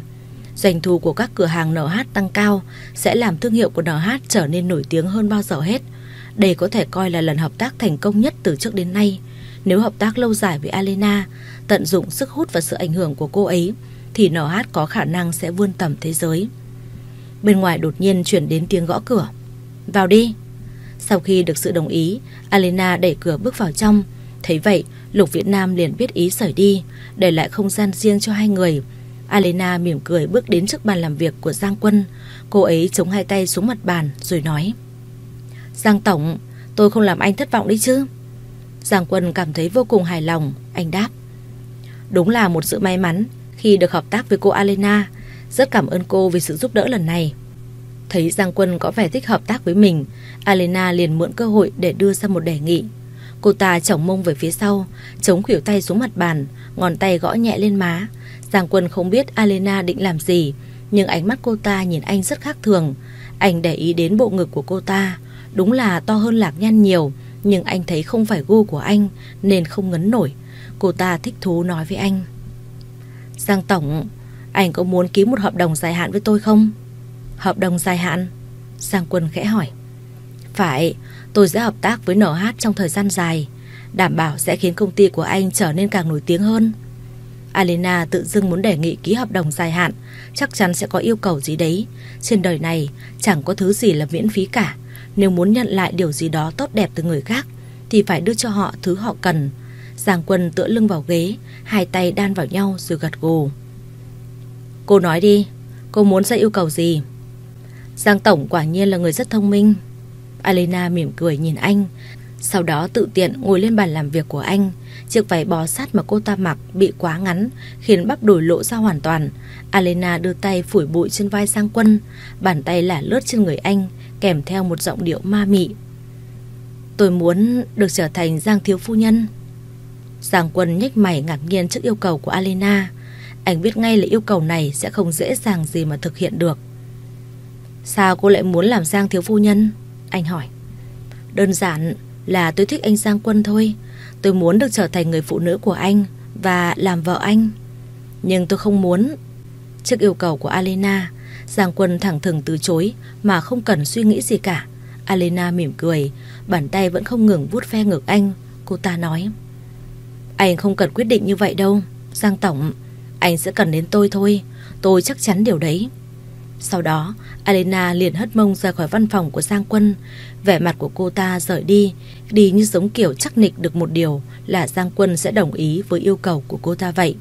Doanh thu của các cửa hàng NH tăng cao sẽ làm thương hiệu của NH trở nên nổi tiếng hơn bao giờ hết. Đây có thể coi là lần hợp tác thành công nhất từ trước đến nay. Nếu hợp tác lâu dài với Alena, tận dụng sức hút và sự ảnh hưởng của cô ấy, thì NH có khả năng sẽ vươn tầm thế giới. Bên ngoài đột nhiên chuyển đến tiếng gõ cửa. Vào đi. Sau khi được sự đồng ý, Alena đẩy cửa bước vào trong. Thấy vậy, Lục Việt Nam liền biết ý rời đi, để lại không gian riêng cho hai người. Alena mỉm cười bước đến trước bàn làm việc của Giang Quân. Cô ấy chống hai tay xuống mặt bàn rồi nói. Giang Tổng, tôi không làm anh thất vọng đấy chứ. Giang Quân cảm thấy vô cùng hài lòng, anh đáp. Đúng là một sự may mắn khi được hợp tác với cô Alena. Rất cảm ơn cô vì sự giúp đỡ lần này. Thấy Giang Quân có vẻ thích hợp tác với mình, Alena liền mượn cơ hội để đưa ra một đề nghị. Cô ta chổng mông về phía sau, chống khuỷu tay xuống mặt bàn, ngón tay gõ nhẹ lên má. Giang Quân không biết Alena định làm gì, nhưng ánh mắt cô ta nhìn anh rất khác thường. Anh để ý đến bộ ngực của cô ta, đúng là to hơn lạc nhan nhiều, nhưng anh thấy không phải gu của anh nên không ngấn nổi. Cô ta thích thú nói với anh. Giang Tổng, anh có muốn ký một hợp đồng dài hạn với tôi không? Hợp đồng dài hạn? Giang Quân khẽ hỏi. Phải, tôi sẽ hợp tác với NH trong thời gian dài, đảm bảo sẽ khiến công ty của anh trở nên càng nổi tiếng hơn. Alena tự dưng muốn đề nghị ký hợp đồng dài hạn, chắc chắn sẽ có yêu cầu gì đấy. Trên đời này chẳng có thứ gì là miễn phí cả. Nếu muốn nhận lại điều gì đó tốt đẹp từ người khác, thì phải đưa cho họ thứ họ cần. Giang Quân tựa lưng vào ghế, hai tay đan vào nhau rồi gật gù. Cô nói đi, cô muốn ra yêu cầu gì? Giang Tổng quả nhiên là người rất thông minh. Alena mỉm cười nhìn anh, sau đó tự tiện ngồi lên bàn làm việc của anh. Chiếc váy bó sát mà cô ta mặc bị quá ngắn, khiến bắp đùi lộ ra hoàn toàn. Alena đưa tay phủi bụi trên vai sang quân, bàn tay lả lướt trên người anh, kèm theo một giọng điệu ma mị. Tôi muốn được trở thành Giang Thiếu Phu Nhân. Giang Quân nhếch mày ngạc nhiên trước yêu cầu của Alena. Anh biết ngay là yêu cầu này sẽ không dễ dàng gì mà thực hiện được. Sao cô lại muốn làm Giang Thiếu Phu Nhân? Anh hỏi. Đơn giản là tôi thích anh Giang Quân thôi. Tôi muốn được trở thành người phụ nữ của anh và làm vợ anh. Nhưng tôi không muốn. Trước yêu cầu của Alena, Giang Quân thẳng thừng từ chối mà không cần suy nghĩ gì cả. Alena mỉm cười, bàn tay vẫn không ngừng vuốt ve ngực anh. Cô ta nói. Anh không cần quyết định như vậy đâu. Giang Tổng, anh sẽ cần đến tôi thôi. Tôi chắc chắn điều đấy. Sau đó, Alena liền hất mông ra khỏi văn phòng của Giang Quân. Vẻ mặt của cô ta rời đi, đi như giống kiểu chắc nịch được một điều là Giang Quân sẽ đồng ý với yêu cầu của cô ta vậy.